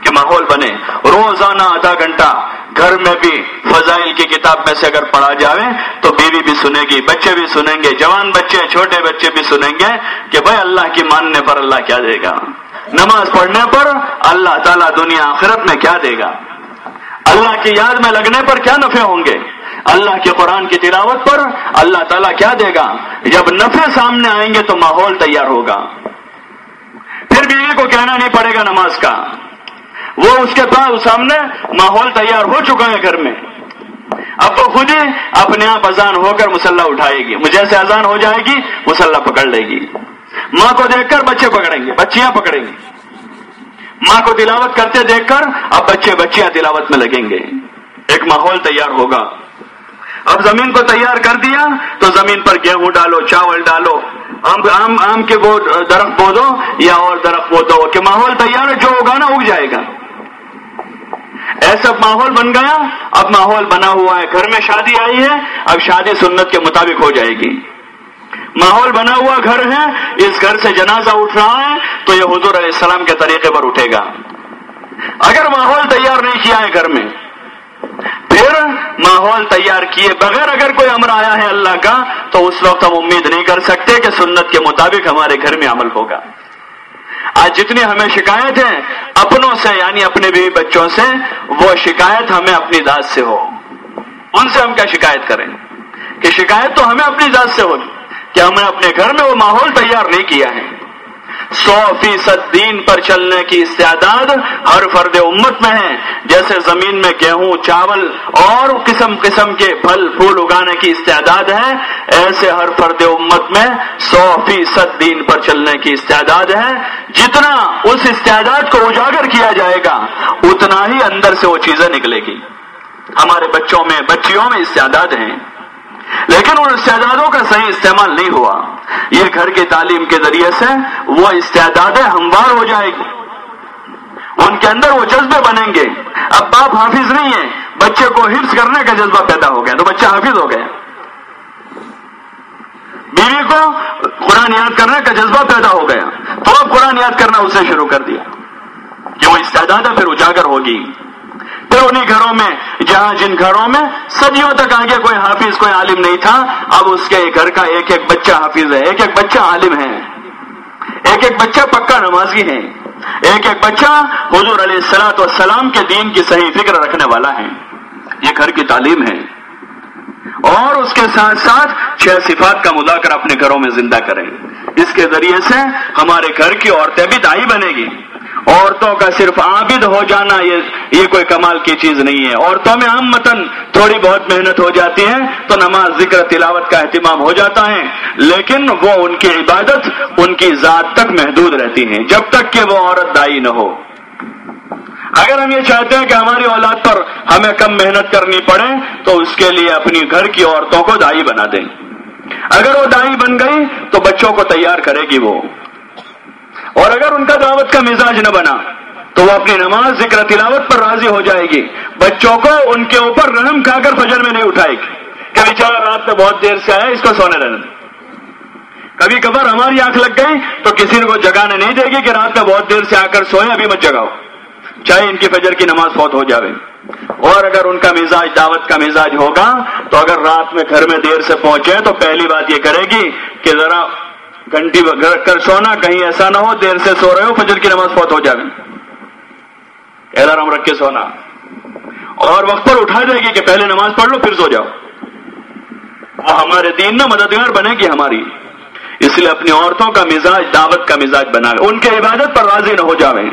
کہ ماحول بنے۔ روزانہ آدھا گھنٹہ گھر میں بھی فضائل کی کتاب میں سے اگر پڑھا جائے تو بیوی بھی سنے گی، بچے بھی سنیں گے، جوان بچے، چھوٹے بچے بھی سنیں گے کہ بھائی اللہ کی ماننے پر اللہ کیا دے گا۔ نماز پڑھنے پر اللہ تعالیٰ دنیا آخرت میں کیا دے گا۔ اللہ کی یاد میں لگنے پر کیا نفع ہوں گے؟ اللہ کے قرآن کی تلاوت پر اللہ تعالیٰ کیا دے گا؟ جب نفع سامنے آئیں گے تو ماحول تیار ہوگا۔ پھر بیوی کو کہنا نہیں پڑے گا نماز کا۔ وہ اس کے پاس سامنے ماحول تیار ہو چکا ہے گھر میں۔ اب وہ خود ہی اپنے آپ اذان ہو کر مسلح اٹھائے گی۔ مجھے سے اذان ہو جائے گی، مسلح پکڑ لے گی۔ ماں کو دیکھ کر بچے پکڑیں گے، بچیاں پکڑیں گی۔ ماں کو تلاوت کرتے دیکھ کر اب بچے بچیاں تلاوت میں لگیں گے۔ ایک ماحول تیار ہوگا۔ اب زمین کو تیار کر دیا تو زمین پر گیہوں ڈالو، چاول ڈالو۔ آم آم آم کے درخت بو دو یا اور درخت بو دو کہ ماحول تیار ہے، جو اگانا اگ جائے گا۔ ایسا ماحول بن گیا، اب ماحول بنا ہوا ہے۔ گھر میں شادی آئی ہے، اب شادی سنت کے مطابق ہو جائے گی۔ ماحول بنا ہوا گھر ہے، اس گھر سے جنازہ اٹھ رہا ہے، تو یہ حضور علیہ السلام کے طریقے پر اٹھے گا۔ اگر ماحول تیار نہیں کیا ہے گھر میں پھر ماحول تیار کیے بغیر اگر کوئی امر آیا ہے اللہ کا، تو اس وقت ہم امید نہیں کر سکتے کہ سنت کے مطابق ہمارے گھر میں عمل ہوگا۔ آج جتنی ہمیں شکایت ہے اپنوں سے یعنی اپنے بیوی بچوں سے، وہ شکایت ہمیں اپنی ذات سے ہو۔ ان سے ہم کیا شکایت کریں؟ کہ شکایت تو ہمیں اپنی ذات سے ہوگی کہ ہم نے اپنے گھر میں وہ ماحول تیار نہیں کیا ہے۔ سو فیصد دین پر چلنے کی استعداد ہر فرد امت میں ہے۔ جیسے زمین میں گیہوں، چاول اور قسم قسم کے پھل، پھول اگانے کی استعداد ہے، ایسے ہر فرد امت میں سو فیصد دین پر چلنے کی استعداد ہے۔ جتنا اس استعداد کو اجاگر کیا جائے گا، اتنا ہی اندر سے وہ چیزیں نکلے گی۔ ہمارے بچوں میں، بچیوں میں استعداد ہیں لیکن ان استعدادوں کا صحیح استعمال نہیں ہوا۔ یہ گھر کی تعلیم کے ذریعے سے وہ استعدادیں ہموار ہو جائے گی ان کے اندر وہ جذبے بنیں گے۔ اب باپ حافظ نہیں ہے بچے کو حفظ کرنے کا جذبہ پیدا ہو گیا، تو بچہ حافظ ہو گیا۔ بیوی کو قرآن یاد کرنے کا جذبہ پیدا ہو گیا۔ تو اب قرآن یاد کرنا اسے شروع کر دیا۔ کہ وہ استعداد پھر اجاگر ہوگی۔ پھر انہیں گھروں میں، جہاں جن گھروں میں صدیوں تک آگے کوئی حافظ، کوئی عالم نہیں تھا، اب اس کے گھر کا ایک ایک بچہ حافظ ہے، ایک ایک بچہ عالم ہے۔ ایک ایک بچہ پکا نمازی ہے۔ ایک ایک بچہ حضور علیہ السلاط والسلام کے دین کی صحیح فکر رکھنے والا ہے۔ یہ گھر کی تعلیم ہے۔ اور اس کے ساتھ ساتھ چھ صفات کا مذاکر اپنے گھروں میں زندہ کریں۔ اس کے ذریعے سے ہمارے گھر کی عورتیں بھی دائی بنے گی۔ عورتوں کا صرف عابد ہو جانا یہ یہ کوئی کمال کی چیز نہیں ہے۔ عورتوں میں عام متن تھوڑی بہت محنت ہو جاتی ہے تو نماز ذکر تلاوت کا اہتمام ہو جاتا ہے، لیکن وہ ان کی عبادت ان کی ذات تک محدود رہتی ہیں جب تک کہ وہ عورت دائی نہ ہو۔ اگر ہم یہ چاہتے ہیں کہ ہماری اولاد پر ہمیں کم محنت کرنی پڑے تو اس کے لیے اپنی گھر کی عورتوں کو دائی بنا دیں۔ اگر وہ دائی بن گئی تو بچوں کو تیار کرے گی وہ۔ اور اگر ان کا دعوت کا مزاج نہ بنا، تو وہ اپنی نماز ذکر تلاوت پر راضی ہو جائے گی۔ بچوں کو ان کے اوپر رحم کھا کر فجر میں نہیں اٹھائے گی۔ کہ بیچارہ رات میں بہت دیر سے آیا، اس کو سونے رہنے کبھی کبھار ہماری آنکھ لگ گئی تو کسی کو جگانے نہیں دے گی کہ رات میں بہت دیر سے آ کر سوئے، ابھی مت جگاؤ۔ چاہے ان کی فجر کی نماز بہت ہو جاوے۔ اور اگر ان کا مزاج، دعوت کا مزاج ہوگا، تو اگر رات میں گھر میں دیر سے پہنچے تو پہلی بات یہ کرے گی کہ ذرا گھنٹی کر سونا، کہیں ایسا نہ ہو، دیر سے سو رہے ہو، فجر کی نماز فوت ہو جائے الارم رکھ کے سونا۔ اور وقت پر اٹھا جائے گی کہ پہلے نماز پڑھ لو، پھر سو جاؤ۔ وہ ہمارے دین نہ مددگار بنے گی ہماری۔ اس لیے اپنی عورتوں کا مزاج، دعوت کا مزاج بنا ان کے عبادت پر راضی نہ ہو جاویں۔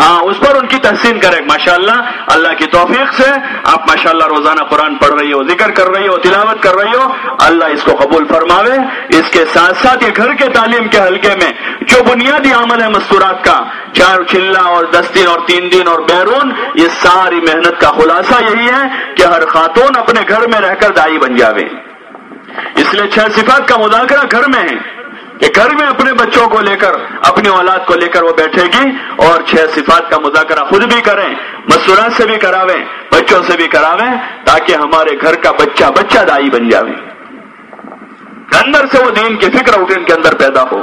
ہاں اس پر ان کی تحسین کرے ماشاء اللہ اللہ کی توفیق سے آپ ماشاء اللہ روزانہ قرآن پڑھ رہی ہو، ذکر کر رہی ہو، تلاوت کر رہی ہو، اللہ اس کو قبول فرماوے۔ اس کے ساتھ ساتھ یہ گھر کے تعلیم کے حلقے میں جو بنیادی عمل ہے مستورات کا، چار چلا اور دس دن اور تین دن اور بیرون، یہ ساری محنت کا خلاصہ یہی ہے کہ ہر خاتون اپنے گھر میں رہ کر دائی بن جاوے۔ اس لیے چھ صفات کا مذاکرہ گھر میں ہے۔ کہ گھر میں اپنے بچوں کو لے کر، اپنی اولاد کو لے کر وہ بیٹھے گی اور چھ صفات کا مذاکرہ خود بھی کریں مسورات سے بھی کراویں، بچوں سے بھی کراویں، تاکہ ہمارے گھر کا بچہ بچہ دائی بن جائے اندر سے وہ دین کی فکر اٹھ ان کے اندر پیدا ہو۔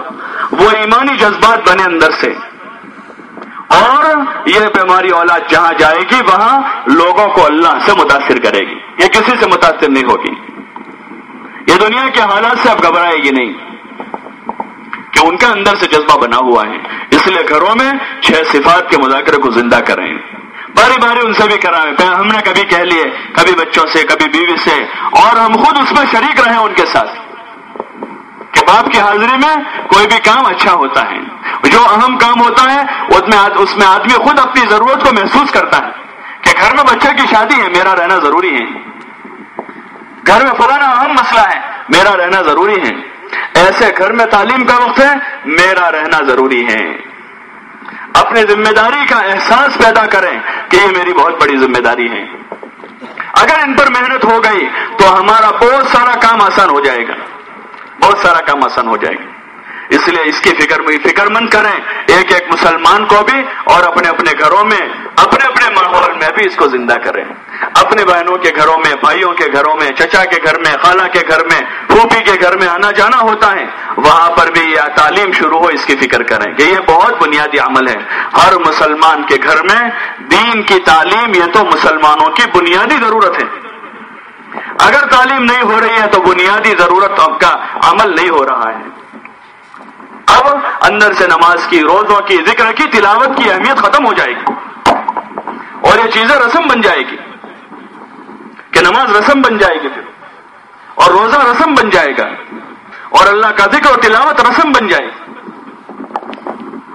وہ ایمانی جذبات بنے اندر سے۔ اور یہ بیماری اولاد جہاں جائے گی، وہاں لوگوں کو اللہ سے متاثر کرے گی۔ یہ کسی سے متاثر نہیں ہوگی۔ یہ دنیا کے حالات سے اب گھبرائے گی نہیں۔ کہ ان کا اندر سے جذبہ بنا ہوا ہے۔ اس لیے گھروں میں چھ صفات کے مذاکرے کو زندہ کریں۔ باری باری ان سے بھی کرائیں۔ ہم نے کبھی کہہ لیے، کبھی بچوں سے، کبھی بیوی سے۔ اور ہم خود اس میں شریک رہے ان کے ساتھ۔ کہ باپ کی حاضری میں کوئی بھی کام اچھا ہوتا ہے۔ جو اہم کام ہوتا ہے، اس میں آدمی خود اپنی ضرورت کو محسوس کرتا ہے۔ کہ گھر میں بچے کی شادی ہے، میرا رہنا ضروری ہے۔ گھر میں فلانا اہم مسئلہ ہے، میرا رہنا ضروری ہے۔ ایسے گھر میں تعلیم کا وقت ہے، میرا رہنا ضروری ہے۔ اپنی ذمہ داری کا احساس پیدا کریں کہ یہ میری بہت بڑی ذمہ داری ہے۔ اگر ان پر محنت ہو گئی تو ہمارا بہت سارا کام آسان ہو جائے گا۔ بہت سارا کام آسان ہو جائے گا۔ اس لیے اس کی فکر میں فکر مند کریں۔ ایک ایک مسلمان کو بھی اور اپنے اپنے گھروں میں، اپنے اپنے ماحول میں بھی اس کو زندہ کریں۔ اپنے بہنوں کے گھروں میں، بھائیوں کے گھروں میں، چچا کے گھر میں، خالہ کے گھر میں، پھوپھی کے گھر میں آنا جانا ہوتا ہے۔ وہاں پر بھی یہ تعلیم شروع ہو، اس کی فکر کریں کہ یہ بہت بنیادی عمل ہے۔ ہر مسلمان کے گھر میں دین کی تعلیم یہ تو مسلمانوں کی بنیادی ضرورت ہے۔ اگر تعلیم نہیں ہو رہی ہے تو بنیادی ضرورت کا عمل نہیں ہو رہا ہے۔ اب اندر سے نماز کی، روزوں کی، ذکر کی، تلاوت کی اہمیت ختم ہو جائے گی۔ اور یہ چیزیں رسم بن جائے گی۔ کہ نماز رسم بن جائے گی پھر۔ اور روزہ رسم بن جائے گا۔ اور اللہ کا ذکر اور تلاوت رسم بن جائے۔ گی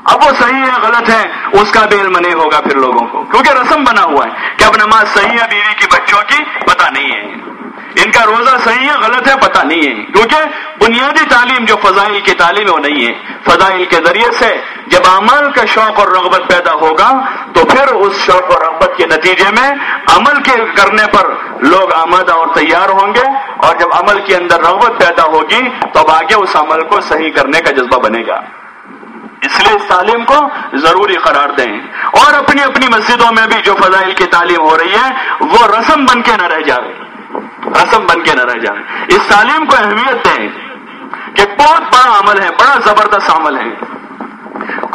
اب وہ صحیح ہے، غلط ہے، اس کا بھی علم نہیں ہوگا پھر لوگوں کو۔ کیونکہ رسم بنا ہوا ہے کہ اب نماز صحیح ہے بیوی کی بچوں کی، پتہ نہیں ہے۔ ان کا روزہ صحیح ہے، غلط ہے، پتہ نہیں ہے۔ کیونکہ بنیادی تعلیم جو فضائل کی تعلیم ہے، وہ نہیں ہے۔ فضائل کے ذریعے سے جب عمل کا شوق اور رغبت پیدا ہوگا، تو پھر اس شوق اور رغبت کے نتیجے میں عمل کے کرنے پر لوگ آمدہ اور تیار ہوں گے۔ اور جب عمل کے اندر رغبت پیدا ہوگی، تو اب آگے اس عمل کو صحیح کرنے کا جذبہ بنے گا۔ اس لیے اس تعلیم کو ضروری قرار دیں۔ اور اپنی اپنی مسجدوں میں بھی جو فضائل کی تعلیم ہو رہی ہے، وہ رسم بن کے نہ رہ جائے۔ رسم بن کے نہ رہ جائیں اس تعلیم کو اہمیت دیں کہ بہت بڑا عمل ہے، بڑا زبردست عمل ہے۔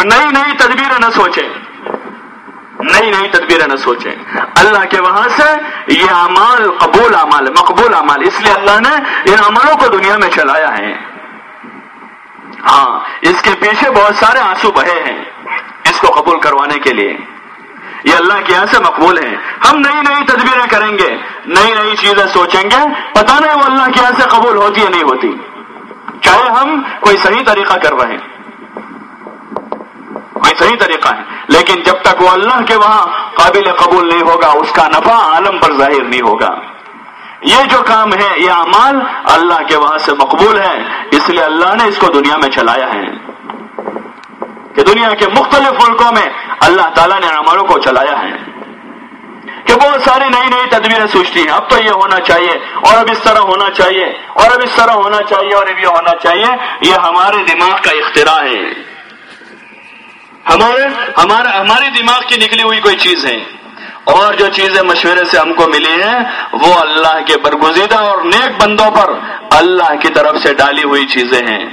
نئی نئی تدبیریں نہ سوچیں۔ نئی نئی تدبیریں نہ سوچیں۔ اللہ کے وہاں سے یہ اعمال قبول اعمال، مقبول اعمال۔ اس لیے اللہ نے ان عملوں کو دنیا میں چلایا ہے۔ ہاں اس کے پیچھے بہت سارے آنسو بہے ہیں اس کو قبول کروانے کے لیے۔ یہ اللہ کے یہاں سے مقبول ہے ہم نئی نئی تدبیریں کریں گے، نئی نئی چیزیں سوچیں گے۔ پتہ نہیں وہ اللہ کے یہاں سے قبول ہوتی یا نہیں ہوتی۔ چاہے ہم کوئی صحیح طریقہ کر رہے ہیں۔ کوئی صحیح طریقہ ہے۔ لیکن جب تک وہ اللہ کے وہاں قابل قبول نہیں ہوگا، اس کا نفع عالم پر ظاہر نہیں ہوگا۔ یہ جو کام ہے، یہ اعمال اللہ کے وہاں سے مقبول ہے اس لیے اللہ نے اس کو دنیا میں چلایا ہے۔ کہ دنیا کے مختلف ملکوں میں اللہ تعالیٰ نے عملوں کو چلایا ہے کہ بہت ساری نئی نئی تدبیریں سوچتی ہیں، اب تو یہ ہونا چاہیے، اور اب اس طرح ہونا چاہیے، اور اب اس طرح ہونا چاہیے، اور اب یہ ہونا چاہیے، یہ ہمارے دماغ کا اختراع ہے۔ ہمارے ہمارا ہماری دماغ کی نکلی ہوئی کوئی چیز ہے۔ اور جو چیزیں مشورے سے ہم کو ملی ہیں، وہ اللہ کے برگزیدہ اور نیک بندوں پر اللہ کی طرف سے ڈالی ہوئی چیزیں ہیں۔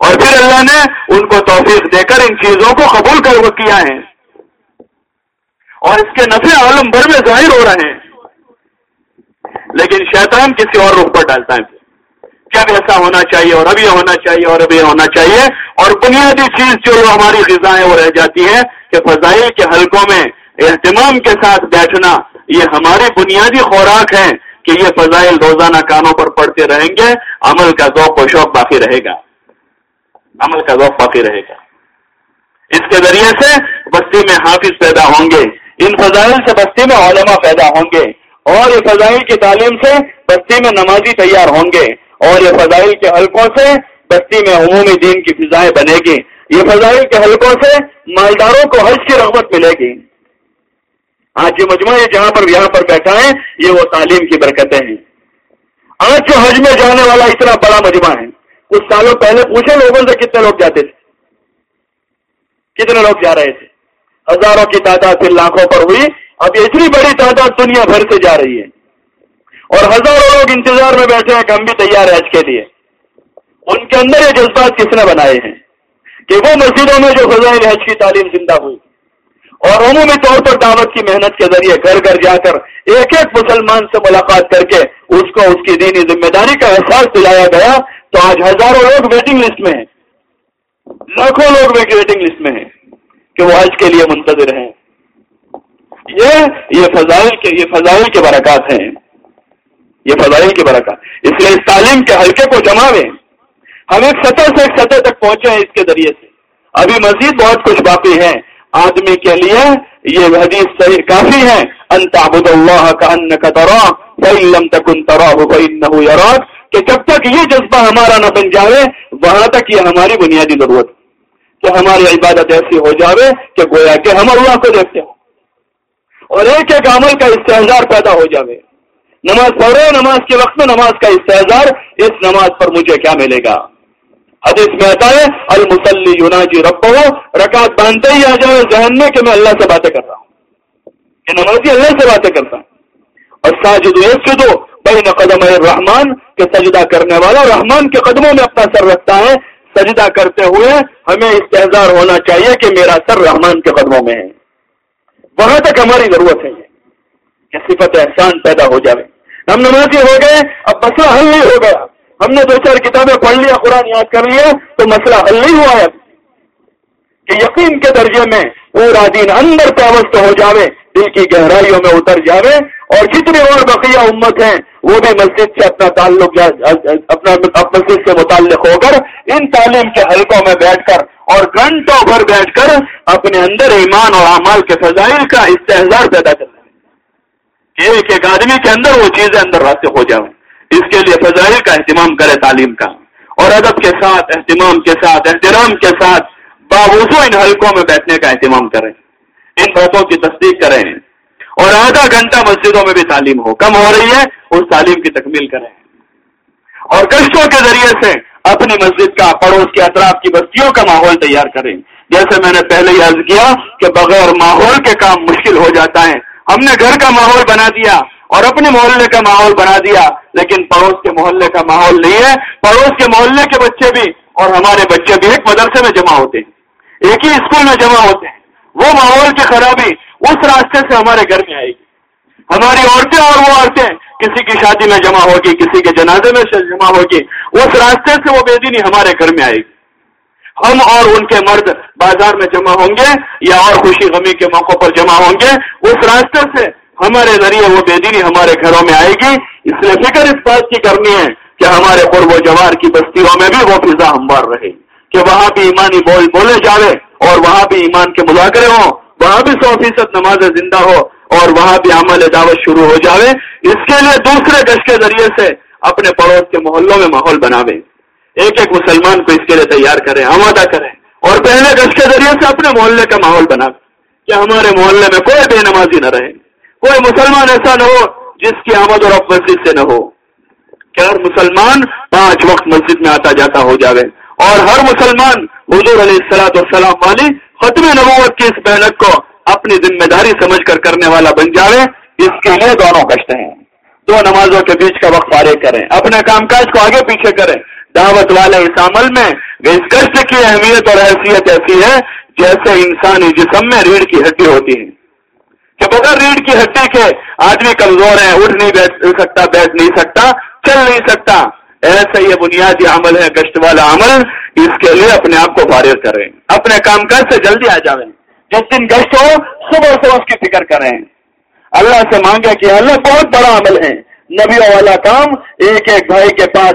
اور پھر اللہ نے ان کو توفیق دے کر ان چیزوں کو قبول کر کیا ہے۔ اور اس کے نفع عالم بھر میں ظاہر ہو رہے ہیں۔ لیکن شیطان کسی اور رخ پر ڈالتا ہے۔ کب ایسا ہونا چاہیے اور اب یہ ہونا چاہیے اور اب یہ ہونا چاہیے؟ اور بنیادی چیز جو ہماری غذائیں وہ رہ جاتی ہے کہ فضائل کے حلقوں میں اہتمام کے ساتھ بیٹھنا، یہ ہماری بنیادی خوراک ہے کہ یہ فضائل روزانہ کانوں پر پڑتے رہیں گے، عمل کا ذوق و شوق باقی رہے گا۔ عمل کا ذوق باقی رہے گا۔ اس کے ذریعے سے بستی میں حافظ پیدا ہوں گے۔ ان فضائل سے بستی میں علماء پیدا ہوں گے اور یہ فضائل کی تعلیم سے بستی میں نمازی تیار ہوں گے اور یہ فضائل کے حلقوں سے بستی میں عمومی دین کی فضائیں بنے گی۔ یہ فضائل کے حلقوں سے مالداروں کو حج کی رغبت ملے گی۔ آج یہ مجموعہ جہاں پر یہاں پر بیٹھا ہے، یہ وہ تعلیم کی برکتیں ہیں۔ آج جو حج میں جانے والا اتنا بڑا مجمع ہے۔ کچھ سالوں پہلے پوچھے لوگوں سے کتنے لوگ جاتے تھے۔ کتنے لوگ جا رہے تھے؟ ہزاروں کی تعداد پھر لاکھوں پر ہوئی۔ اب اتنی بڑی تعداد دنیا بھر سے جا رہی ہے۔ اور ہزاروں لوگ انتظار میں بیٹھے ہیں کہ ہم بھی تیار ہیں حج کے لیے۔ ان کے اندر یہ جذبات کس نے بنائے ہیں؟ کہ وہ مسجدوں میں جو فضائل حج کی تعلیم زندہ ہوئی، اور عمومی طور پر دعوت کی محنت کے ذریعے گھر گھر جا کر ایک ایک مسلمان سے ملاقات کر کے اس کو اس کی دینی ذمہ داری کا احساس دلایا گیا۔ تو آج ہزاروں لوگ ویٹنگ لسٹ میں ہیں۔ لاکھوں لوگ ویٹنگ لسٹ میں ہیں۔ کہ وہ حج کے لیے منتظر ہیں۔ یہ یہ فضائل کے یہ فضائل کے برکات ہیں۔ یہ فضائل کے برکات۔ اس لیے اس تعلیم کے حلقے کو جماویں۔ ہم ایک سطح سے ایک سطح تک پہنچے ہیں اس کے ذریعے سے۔ ابھی مزید بہت کچھ باقی ہے۔ آدمی کے لیے یہ حدیث صحیح کافی ہے۔ انتابود اللہ کا ان کا ترا فعلم تک ان ترا ہو کہ جب تک یہ جذبہ ہمارا نہ بن جائے، وہاں تک یہ ہماری بنیادی ضرورت ہے۔ کہ ہماری عبادت ایسی ہو جاوے کہ گویا کہ ہم اللہ کو دیکھتے ہوں۔ اور ایک ایک عمل کا استحظار پیدا ہو جاوے۔ نماز پڑھو نماز کے وقت میں نماز کا استحظار اس نماز پر مجھے کیا ملے گا؟ حدیث میں آتا ہے المسلی یونا جی رکعت باندھتے ہی آ جائے ذہن میں کہ میں اللہ سے باتیں کر رہا ہوں کہ نمازی اللہ سے باتیں کرتا ہوں۔ اور ساجد سو بین قدم رحمان کے سجدہ کرنے والا رحمان کے قدموں میں اپنا سر رکھتا ہے سجدہ کرتے ہوئے ہمیں استحظار ہونا چاہیے کہ میرا سر رحمان کے قدموں میں ہے۔ وہاں تک ہماری ضرورت ہے۔ کہ صفت احسان پیدا ہو جائے ہم نمازی ہو گئے، اب مسئلہ حل نہیں ہو گیا۔ ہم نے دو چار کتابیں پڑھ لیا، قرآن یاد کر لیا، تو مسئلہ حل نہیں ہوا ہے۔ کہ یقین کے درجے میں پورا دن اندر پیوست ہو جاوے، دل کی گہرائیوں میں اتر جاوے، اور جتنی اور بقیہ امت ہیں وہ بھی مسجد سے اپنا تعلق اپنا مسجد سے متعلق ہو کر ان تعلیم کے حلقوں میں بیٹھ کر اور گھنٹوں بھر بیٹھ کر اپنے اندر ایمان اور اعمال کے فضائل کا استحصار پیدا کرنا ہے ایک ایک آدمی کے اندر وہ چیزیں اندر راستے ہو جائیں۔ اس کے لیے فضائل کا اہتمام کرے تعلیم کا۔ اور ادب کے ساتھ، اہتمام کے ساتھ، احترام کے ساتھ باوضو ان حلقوں میں بیٹھنے کا اہتمام کریں۔ ان باتوں کی تصدیق کریں۔ اور آدھا گھنٹہ مسجدوں میں بھی تعلیم ہو۔ کم ہو رہی ہے۔ اس تعلیم کی تکمیل کریں۔ اور گشتوں کے ذریعے سے اپنی مسجد کا پڑوس کے اطراف کی بستیوں کا ماحول تیار کریں۔ جیسے میں نے پہلے ہی عرض کیا کہ بغیر ماحول کے کام مشکل ہو جاتا ہے۔ ہم نے گھر کا ماحول بنا دیا اور اپنے محلے کا ماحول بنا دیا، لیکن پڑوس کے محلے کا ماحول نہیں ہے۔ پڑوس کے محلے کے بچے بھی اور ہمارے بچے بھی ایک مدرسے میں جمع ہوتے ہیں۔ ایک ہی اسکول میں جمع ہوتے ہیں۔ وہ ماحول کی خرابی اس راستے سے ہمارے گھر میں آئے گی۔ ہماری عورتیں اور وہ عورتیں کسی کی شادی میں جمع ہوگی، کسی کے جنازے میں جمع ہوگی، اس راستے سے وہ بے دینی ہمارے گھر میں آئے گی۔ ہم اور ان کے مرد بازار میں جمع ہوں گے یا اور خوشی غمی کے موقع پر جمع ہوں گے، اس راستے سے ہمارے ذریعے وہ بے دینی ہمارے گھروں میں آئے گی۔ اس لیے فکر اس بات کی کرنی ہے کہ ہمارے قرب و جوار کی بستیوں میں بھی وہ فضا ہموار رہے، کہ وہاں بھی ایمانی بول بولے جاوے اور وہاں بھی ایمان کے مذاکرے ہوں، وہاں بھی سو فیصد نماز زندہ ہو۔ اور وہاں بھی عمل دعوت شروع ہو جاوے۔ اس کے لیے دوسرے گش کے ذریعے سے اپنے پڑوس کے محلوں میں ماحول بناوے۔ ایک ایک مسلمان کو اس کے لیے تیار کریں آمادہ کریں۔ اور پہلے گش کے ذریعے سے اپنے محلے کا ماحول بناوے۔ کہ ہمارے محلے میں کوئی بے نمازی نہ رہے۔ کوئی مسلمان ایسا نہ ہو جس کی آمد اور اب مسجد سے نہ ہو۔ کہ ہر مسلمان پانچ وقت مسجد میں آتا جاتا ہو جاوے۔ اور ہر مسلمان حضور علیہ السلاط والسلام والی ختم نبوت کی اس محنت کو اپنی ذمہ داری سمجھ کر کرنے والا بن جاوے، اس کے لیے دونوں کشت ہیں۔ دو نمازوں کے بیچ کا وقت فارغ کریں، اپنے کام کاج کو آگے پیچھے کریں۔ دعوت والے اس عمل میں اس کشت کی اہمیت اور حیثیت ایسی ہے جیسے انسانی جسم میں ریڑھ کی ہڈی ہوتی ہے۔ کہ بغیر ریڑھ کی ہڈی کے آدمی کمزور ہے اٹھ نہیں بیٹھ سکتا، بیٹھ نہیں سکتا، چل نہیں سکتا۔ ایسا یہ بنیادی عمل ہے گشت والا عمل۔ اس کے لیے اپنے آپ کو فارغ کریں۔ اپنے کام کاج سے جلدی آ جائیں جس دن گشت ہو صبح سے اس کی فکر کریں۔ اللہ سے مانگے کہ اللہ بہت بڑا عمل ہے۔ نبیوں والا کام ایک ایک بھائی کے پاس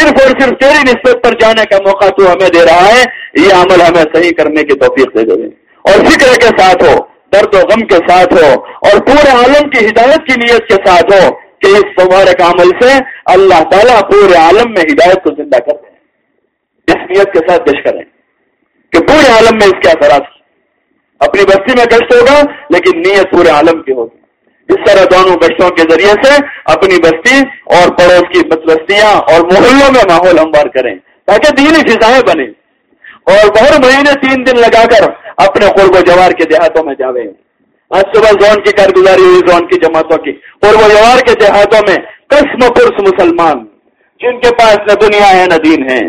صرف اور صرف تیری نسبت پر جانے کا موقع تو ہمیں دے رہا ہے۔ یہ عمل ہمیں صحیح کرنے کی توفیق دے دے۔ اور فکر کے ساتھ ہو، درد و غم کے ساتھ ہو، اور پورے عالم کی ہدایت کی نیت کے ساتھ ہو کہ اس مبارک عمل سے اللہ تعالیٰ پورے عالم میں ہدایت کو زندہ کر دیں اس نیت کے ساتھ پیش کریں کہ پورے عالم میں اس کے اثرات اپنی بستی میں کشت ہوگا، لیکن نیت پورے عالم کی ہوگی۔ اس طرح دونوں گشتوں کے ذریعے سے اپنی بستی اور پڑوس کی بستیاں اور محلوں میں ماحول ہموار کریں، تاکہ دینی فضائیں بنے اور بہر مہینے تین دن لگا کر اپنے قرب و جوار کے دیہاتوں میں جاوے آج صبح زون کی کارگزاری ہوئی زون کی جماعتوں کی۔ قرب و جوار کے دیہاتوں میں قسم پرس مسلمان، جن کے پاس نہ دنیا ہے نہ دین ہے۔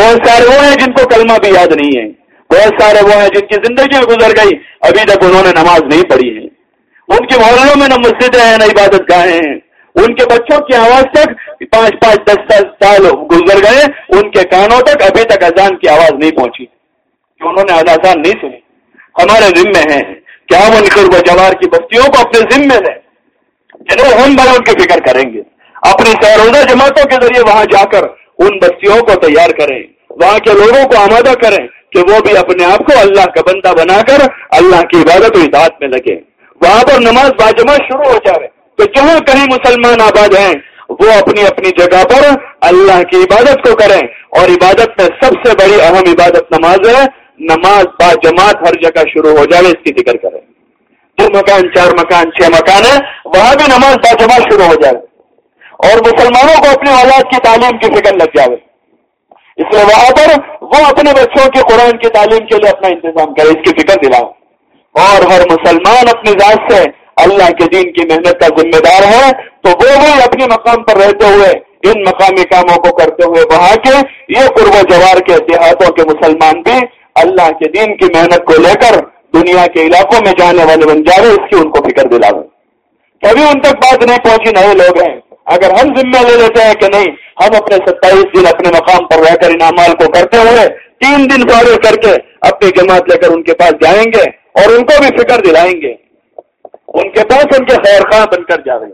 بہت سارے وہ ہیں جن کو کلمہ بھی یاد نہیں ہے۔ بہت سارے وہ ہیں جن کی زندگی گزر گئی ابھی تک انہوں نے نماز نہیں پڑھی ہے ان کے محلوں میں نہ مسجدیں ہیں، نہ عبادت گاہیں ہیں۔ ان کے بچوں کی آواز تک پانچ پانچ دس دس سال گزر گئے، ان کے کانوں تک ابھی تک اذان کی آواز نہیں پہنچی۔ کہ انہوں نے اذان نہیں سنی، ہمارے ذمے ہیں۔ کیا وہ نکل وہ جوار کی بستیوں کو اپنے ذمے لیں؟ جنہوں ہم بڑوں کی فکر کریں گے۔ اپنی سہروزہ جماعتوں کے ذریعے وہاں جا کر ان بستیوں کو تیار کریں۔ وہاں کے لوگوں کو آمادہ کریں کہ وہ بھی اپنے آپ کو اللہ کا بندہ بنا کر اللہ کی عبادت و اطاعت میں لگے وہاں پر نماز باجمع شروع ہو جائے تو جہاں کہیں مسلمان آباد ہیں، وہ اپنی اپنی جگہ پر اللہ کی عبادت کو کریں۔ اور عبادت میں سب سے بڑی اہم عبادت نماز ہے۔ نماز با جماعت ہر جگہ شروع ہو جائے اس کی ذکر کریں۔ دو مکان، چار مکان، چھ مکان ہے وہاں بھی نماز با جماعت شروع ہو جائے اور مسلمانوں کو اپنی اولاد کی تعلیم کی فکر لگ جائے اس لیے وہاں پر وہ اپنے بچوں کے قرآن کی تعلیم کے لیے اپنا انتظام کرے، اس کی فکر دلاؤ۔ اور ہر مسلمان اپنی ذات سے اللہ کے دین کی محنت کا ذمہ دار ہے، تو وہ بھی اپنے مقام پر رہتے ہوئے، ان مقامی کاموں کو کرتے ہوئے وہاں کے، یہ قرب و جوار کے دیہاتوں کے مسلمان بھی اللہ کے دین کی محنت کو لے کر دنیا کے علاقوں میں جانے والے بن جائے اس کی ان کو فکر دلا دیں کبھی ان تک بات نہیں پہنچی، نئے لوگ ہیں۔ اگر ہم ذمہ لے لیتے ہیں کہ نہیں، ہم اپنے ستائیس دن اپنے مقام پر رہ کر ان امال کو کرتے ہوئے تین دن فارغ کر کے اپنی جماعت لے کر ان کے پاس جائیں گے اور ان کو بھی فکر دلائیں گے۔ ان کے پاس ان کے خیر خواہ بن کر جاوے۔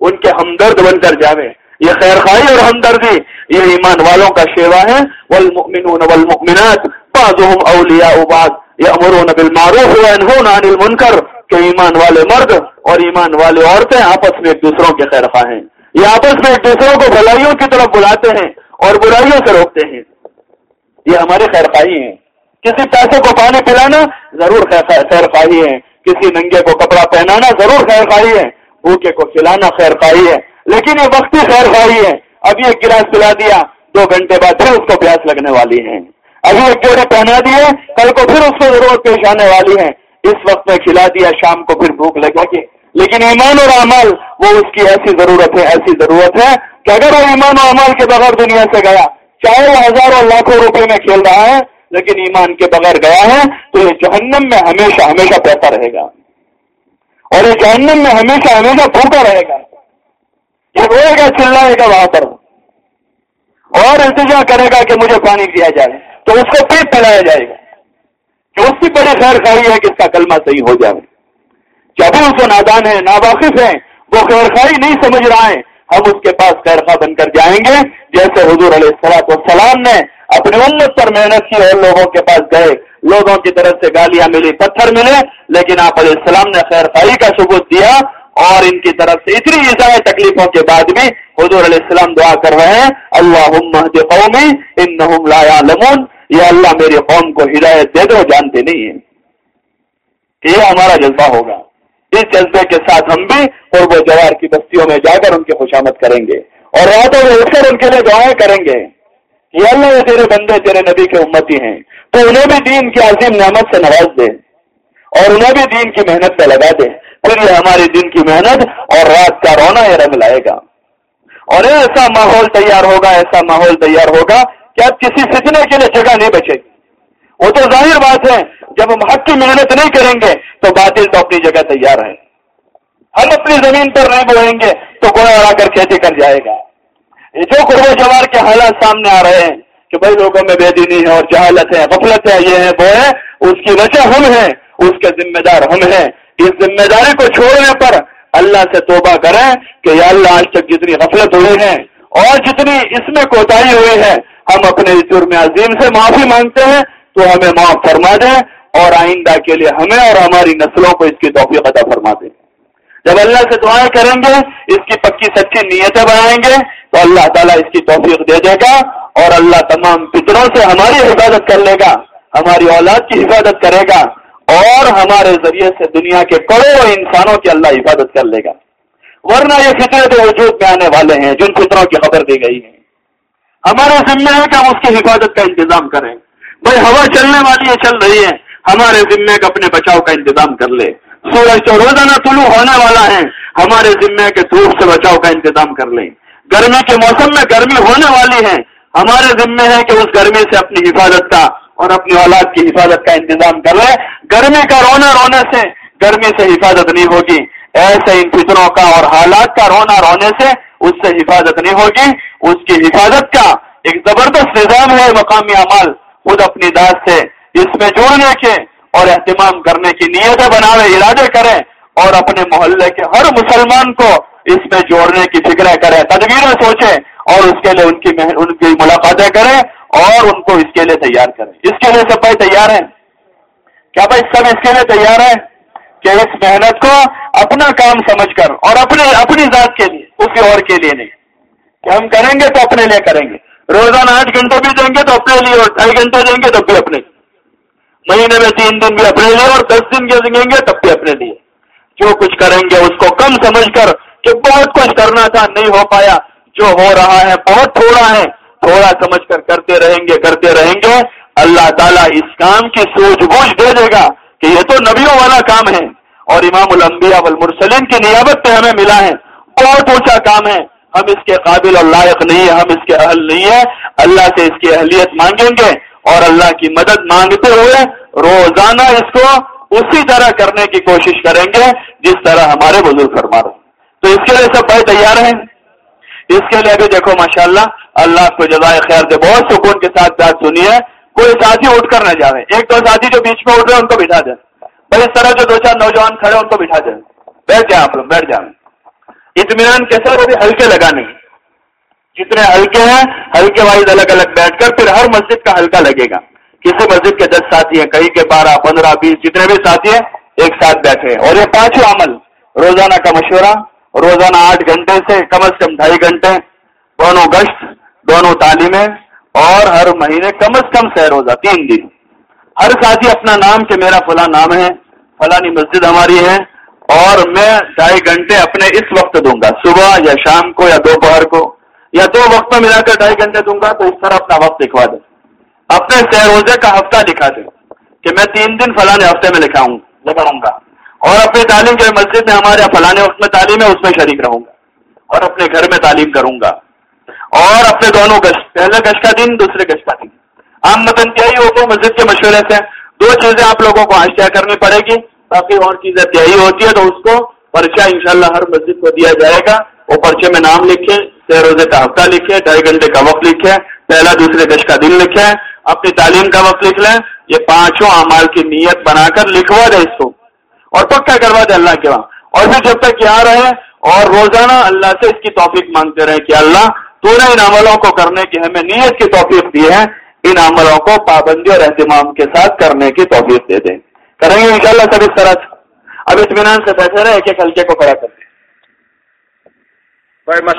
ان کے ہمدرد بن کر جاوے۔ یہ خیر خواہی اور ہمدردی، یہ ایمان والوں کا شیوا ہے۔ والمؤمنون والمؤمنات، بعضهم اولیاء بعض۔ یامرون بالمعروف وینهون عن المنکر، کہ ایمان والے مرد اور ایمان والے عورتیں آپس میں ایک دوسروں کے خیر خواہ ہیں یہ آپس میں ایک دوسروں کو بھلائیوں کی طرف بلاتے ہیں اور برائیوں سے روکتے ہیں۔ یہ ہمارے خیر خواہی ہیں۔ کسی پیسے کو پانی پلانا ضرور خیر خواہی ہے۔ کسی ننگے کو کپڑا پہنانا ضرور خیر خواہی ہے۔ بھوکے کو کھلانا خیر خواہی ہے۔ لیکن یہ وقتی خیر خواہی ہے۔ ابھی ایک گلاس پلا دیا، دو گھنٹے بعد پھر اس کو پیاس لگنے والی ہے ابھی ایک جوڑے پہنا دیے کل کو پھر اس کو ضرورت پیش آنے والی ہے۔ اس وقت میں کھلا دیا، شام کو پھر بھوک لگے گی۔ لیکن ایمان اور عمل، وہ اس کی ایسی ضرورت ہے، ایسی ضرورت ہے کہ اگر وہ ایمان و عمل کے بغیر دنیا سے گیا، چاہے وہ ہزاروں لاکھوں روپے میں کھیل رہا ہے، لیکن ایمان کے بغیر گیا ہے، تو یہ جہنم میں ہمیشہ ہمیشہ پیسہ رہے گا۔ اور یہ جہنم میں ہمیشہ ہمیشہ بھوکا رہے گا۔ یہ روئے گا، چلائے گا وہاں پر۔ اور التجا کرے گا کہ مجھے پانی دیا جائے، تو اس کو پیٹ پلایا جائے گا۔ کہ اس کی بڑی خیر خائی ہے کہ اس کا کلمہ صحیح ہو جائے۔ جب اس کو نادان ہے، ناواقف ہے وہ خیر خائی نہیں سمجھ رہا ہے، ہم اس کے پاس خیر خواہ بن کر جائیں گے۔ جیسے حضور علیہ السلاط والسلام نے اپنے امت پر محنت کی اور لوگوں کے پاس گئے۔ لوگوں کی طرف سے گالیاں ملی، پتھر ملے، لیکن آپ علیہ السلام نے خیر خائی کا ثبوت دیا۔ اور ان کی طرف سے اتنی عیسائی تکلیفوں کے بعد بھی حضور علیہ السلام دعا کر رہے ہیں اللہ قومی ان لا لمون یہ اللہ میری قوم کو ہدایت دے دو، جانتے نہیں ہیں کہ یہ ہمارا جذبہ ہوگا۔ اس جذبے کے ساتھ ہم بھی قرب و جوار کی بستیوں میں جا کر ان کی خوشامد کریں گے اور راتوں میں اٹھ کر ان کے لیے دعائیں کریں گے یہ اللہ تیرے بندے، تیرے نبی کے امتی ہیں، تو انہیں بھی دین کی عظیم نعمت سے نواز دے۔ اور انہیں بھی دین کی محنت پہ لگا دے، پھر یہ ہماری دن کی محنت اور رات کا رونا یہ رنگ لائے گا۔ اور ایسا ماحول تیار ہوگا، ایسا ماحول تیار ہوگا کہ اب کسی فتنے کے لیے جگہ نہیں بچے گی۔ وہ تو ظاہر بات ہے، جب ہم حق کی محنت نہیں کریں گے تو باطل تو اپنی جگہ تیار ہے۔ ہم اپنی زمین پر نہیں بوئیں گے تو کوئی اڑا کر کھیتی کر جائے گا۔ جو قرب جوار کے حالات سامنے آ رہے ہیں کہ بھائی لوگوں میں بے دینی ہے اور جہالت ہے، غفلت ہے، یہ ہے، وہ ہے، اس کی وجہ ہم ہیں۔ اس کے ذمہ دار ہم ہیں۔ اس ذمہ داری کو چھوڑنے پر اللہ سے توبہ کریں کہ یا اللہ آج تک جتنی غفلت ہوئی ہے اور جتنی اس میں کوتاہی ہوئی ہے، ہم اپنے جرم عظیم سے معافی مانگتے ہیں۔ تو ہمیں معاف فرما دیں اور آئندہ کے لیے ہمیں اور ہماری نسلوں کو اس کی توفیق عطا فرما دیں۔ جب اللہ سے دعائیں کریں گے، اس کی پکی سچی نیتیں بنائیں گے، تو اللہ تعالیٰ اس کی توفیق دے دے گا اور اللہ تمام فطروں سے ہماری حفاظت کر لے گا، ہماری اولاد کی حفاظت کرے گا۔ اور ہمارے ذریعے سے دنیا کے کروڑوں انسانوں کی اللہ حفاظت کر لے گا۔ ورنہ یہ فطرے وجود میں آنے والے ہیں، جن فطروں کی خبر دی گئی ہے۔ ہمارے ذمہ ہے کہ ہم اس کی حفاظت کا انتظام کریں۔ بھائی، ہوا چلنے والی ہے چل رہی ہے، ہمارے ذمے کا اپنے بچاؤ کا انتظام کر لے۔ سورج تو روزانہ طلوع ہونے والا ہے، ہمارے ذمے کے دھوپ سے بچاؤ کا انتظام کر لیں۔ گرمی کے موسم میں گرمی ہونے والی ہے، ہمارے ذمے ہے کہ اس گرمی سے اپنی حفاظت کا اور اپنی اولاد کی حفاظت کا انتظام کر لیں گرمی کا رونا رونے سے گرمی سے حفاظت نہیں ہوگی۔ ایسے ان فطروں کا اور حالات کا رونا رونے سے اس سے حفاظت نہیں ہوگی۔ اس کی حفاظت کا ایک زبردست نظام ہے مقامی عمل خود اپنی داد سے اس میں جوڑنے کے اور اہتمام کرنے کی نیتیں بناوے، ارادے کریں اور اپنے محلے کے ہر مسلمان کو اس میں جوڑنے کی فکریں کریں، تدبیریں سوچیں اور اس کے لیے ان کی ان کی ملاقاتیں کریں۔ اور ان کو اس کے لیے تیار کریں۔ اس کے لیے سب بھائی تیار ہیں؟ کیا بھائی سب اس کے لیے تیار ہیں کہ اس محنت کو اپنا کام سمجھ کر اور اپنے اپنی ذات کے لیے، کسی اور کے لیے نہیں۔ کہ ہم کریں گے تو اپنے لیے کریں گے۔ روزانہ آٹھ گھنٹے بھی دیں گے تو اپنے لیے اور ڈھائی گھنٹے دیں گے تو بھی اپنے مہینے میں تین دن بھی اپنے لیے اور دس دن کے دیں گے تب بھی اپنے لیے۔ جو کچھ کریں گے اس کو کم سمجھ کر کہ بہت کچھ کرنا تھا نہیں ہو پایا، جو ہو رہا ہے بہت تھوڑا ہے تھوڑا سمجھ کر کرتے رہیں گے، کرتے رہیں گے۔ اللہ تعالیٰ اس کام کی سوچ بوجھ دے دے گا کہ یہ تو نبیوں والا کام ہے۔ اور امام الانبیاء والمرسلین کی نیابت پہ ہمیں ملا ہے۔ بہت اونچا کام ہے۔ ہم اس کے قابل اور لائق نہیں ہے ہم اس کے اہل نہیں ہے اللہ سے اس کی اہلیت مانگیں گے۔ اور اللہ کی مدد مانگتے ہوئے روزانہ اس کو اسی طرح کرنے کی کوشش کریں گے جس طرح ہمارے بزرگ فرما رہے تو اس کے لیے سب بھائی تیار ہیں؟ اس کے لیے بھی دیکھو ماشاءاللہ اللہ کو جزائے خیر دے، بہت سکون کے ساتھ بات سنی ہے۔ کوئی ساتھی اٹھ کر نہ جاوے ایک دو ساتھی جو بیچ میں اٹھ رہے ہیں، ان کو بٹھا دیں۔ بھائی، اس طرح جو دو چار نوجوان کھڑے ان کو بٹھا دیں۔ بیٹھ جائیں آپ لوگ، بیٹھ جائیں۔ اطمینان کیسا وہ بھی ہلکے لگانے جتنے ہلکے ہیں، ہلکے وائز الگ الگ بیٹھ کر پھر ہر مسجد کا ہلکا لگے گا۔ کسی مسجد کے دس ساتھی ہیں، کہیں کے بارہ، پندرہ، بیس، جتنے بھی ساتھی ہیں، ایک ساتھ بیٹھے اور یہ پانچوں عمل، روزانہ کا مشورہ، روزانہ آٹھ گھنٹے سے کم از کم ڈھائی گھنٹے، دونوں گشت دونوں تعلیمیں اور ہر مہینے کم از کم سہ روزہ، تین دن۔ ہر ساتھی اپنا نام کہ میرا فلاں نام ہے، فلانی مسجد ہماری ہے اور میں ڈھائی گھنٹے اپنے اس وقت دوں گا، صبح یا شام کو یا دوپہر کو۔ یا دو وقت میں ملا کر ڈھائی گھنٹے دوں گا تو اس طرح اپنا وقت لکھوا دیں۔ اپنے سہ روزے کا ہفتہ لکھا دیں کہ میں تین دن فلانے ہفتے میں لکھاؤں لکھاؤں گا۔ اور اپنی تعلیم جو مسجد میں ہمارے فلانے وقت میں تعلیم ہے، اس میں شریک رہوں گا۔ اور اپنے گھر میں تعلیم کروں گا۔ اور اپنے دونوں گشت، پہلے گشت کا دن، دوسرے گشت کا دن۔ عام متن کیا ہی ہوگا مسجد کے مشورے سے دو چیزیں آپ لوگوں کو آج کرنی پڑے گی، باقی اور چیزیں تیاری ہوتی ہے تو اس کو پرچہ انشاءاللہ ہر مسجد کو دیا جائے گا۔ وہ پرچے میں نام لکھے چھ روزے کا ہفتہ لکھے ڈھائی گھنٹے کا وقت لکھے پہلا دوسرے گش کا دن لکھے اپنی تعلیم کا وقت لکھ لیں۔ یہ پانچوں اعمال کی نیت بنا کر لکھوا دے اس کو۔ اور پکا کروا دے اللہ کے وہاں۔ اور پھر جب تک یہاں رہے اور روزانہ اللہ سے اس کی توفیق مانگتے رہے کہ اللہ تو نے ان عملوں کو کرنے کی ہمیں نیت کی توفیق دی ہے، ان عملوں کو پابندی اور اہتمام کے ساتھ کرنے کی توفیق دے دیں۔ کریں گے انشاءاللہ سب اس طرح۔ اب اطمینان سے بیٹھے رہے، ایک ایک ہلکے کو کھڑا کرتے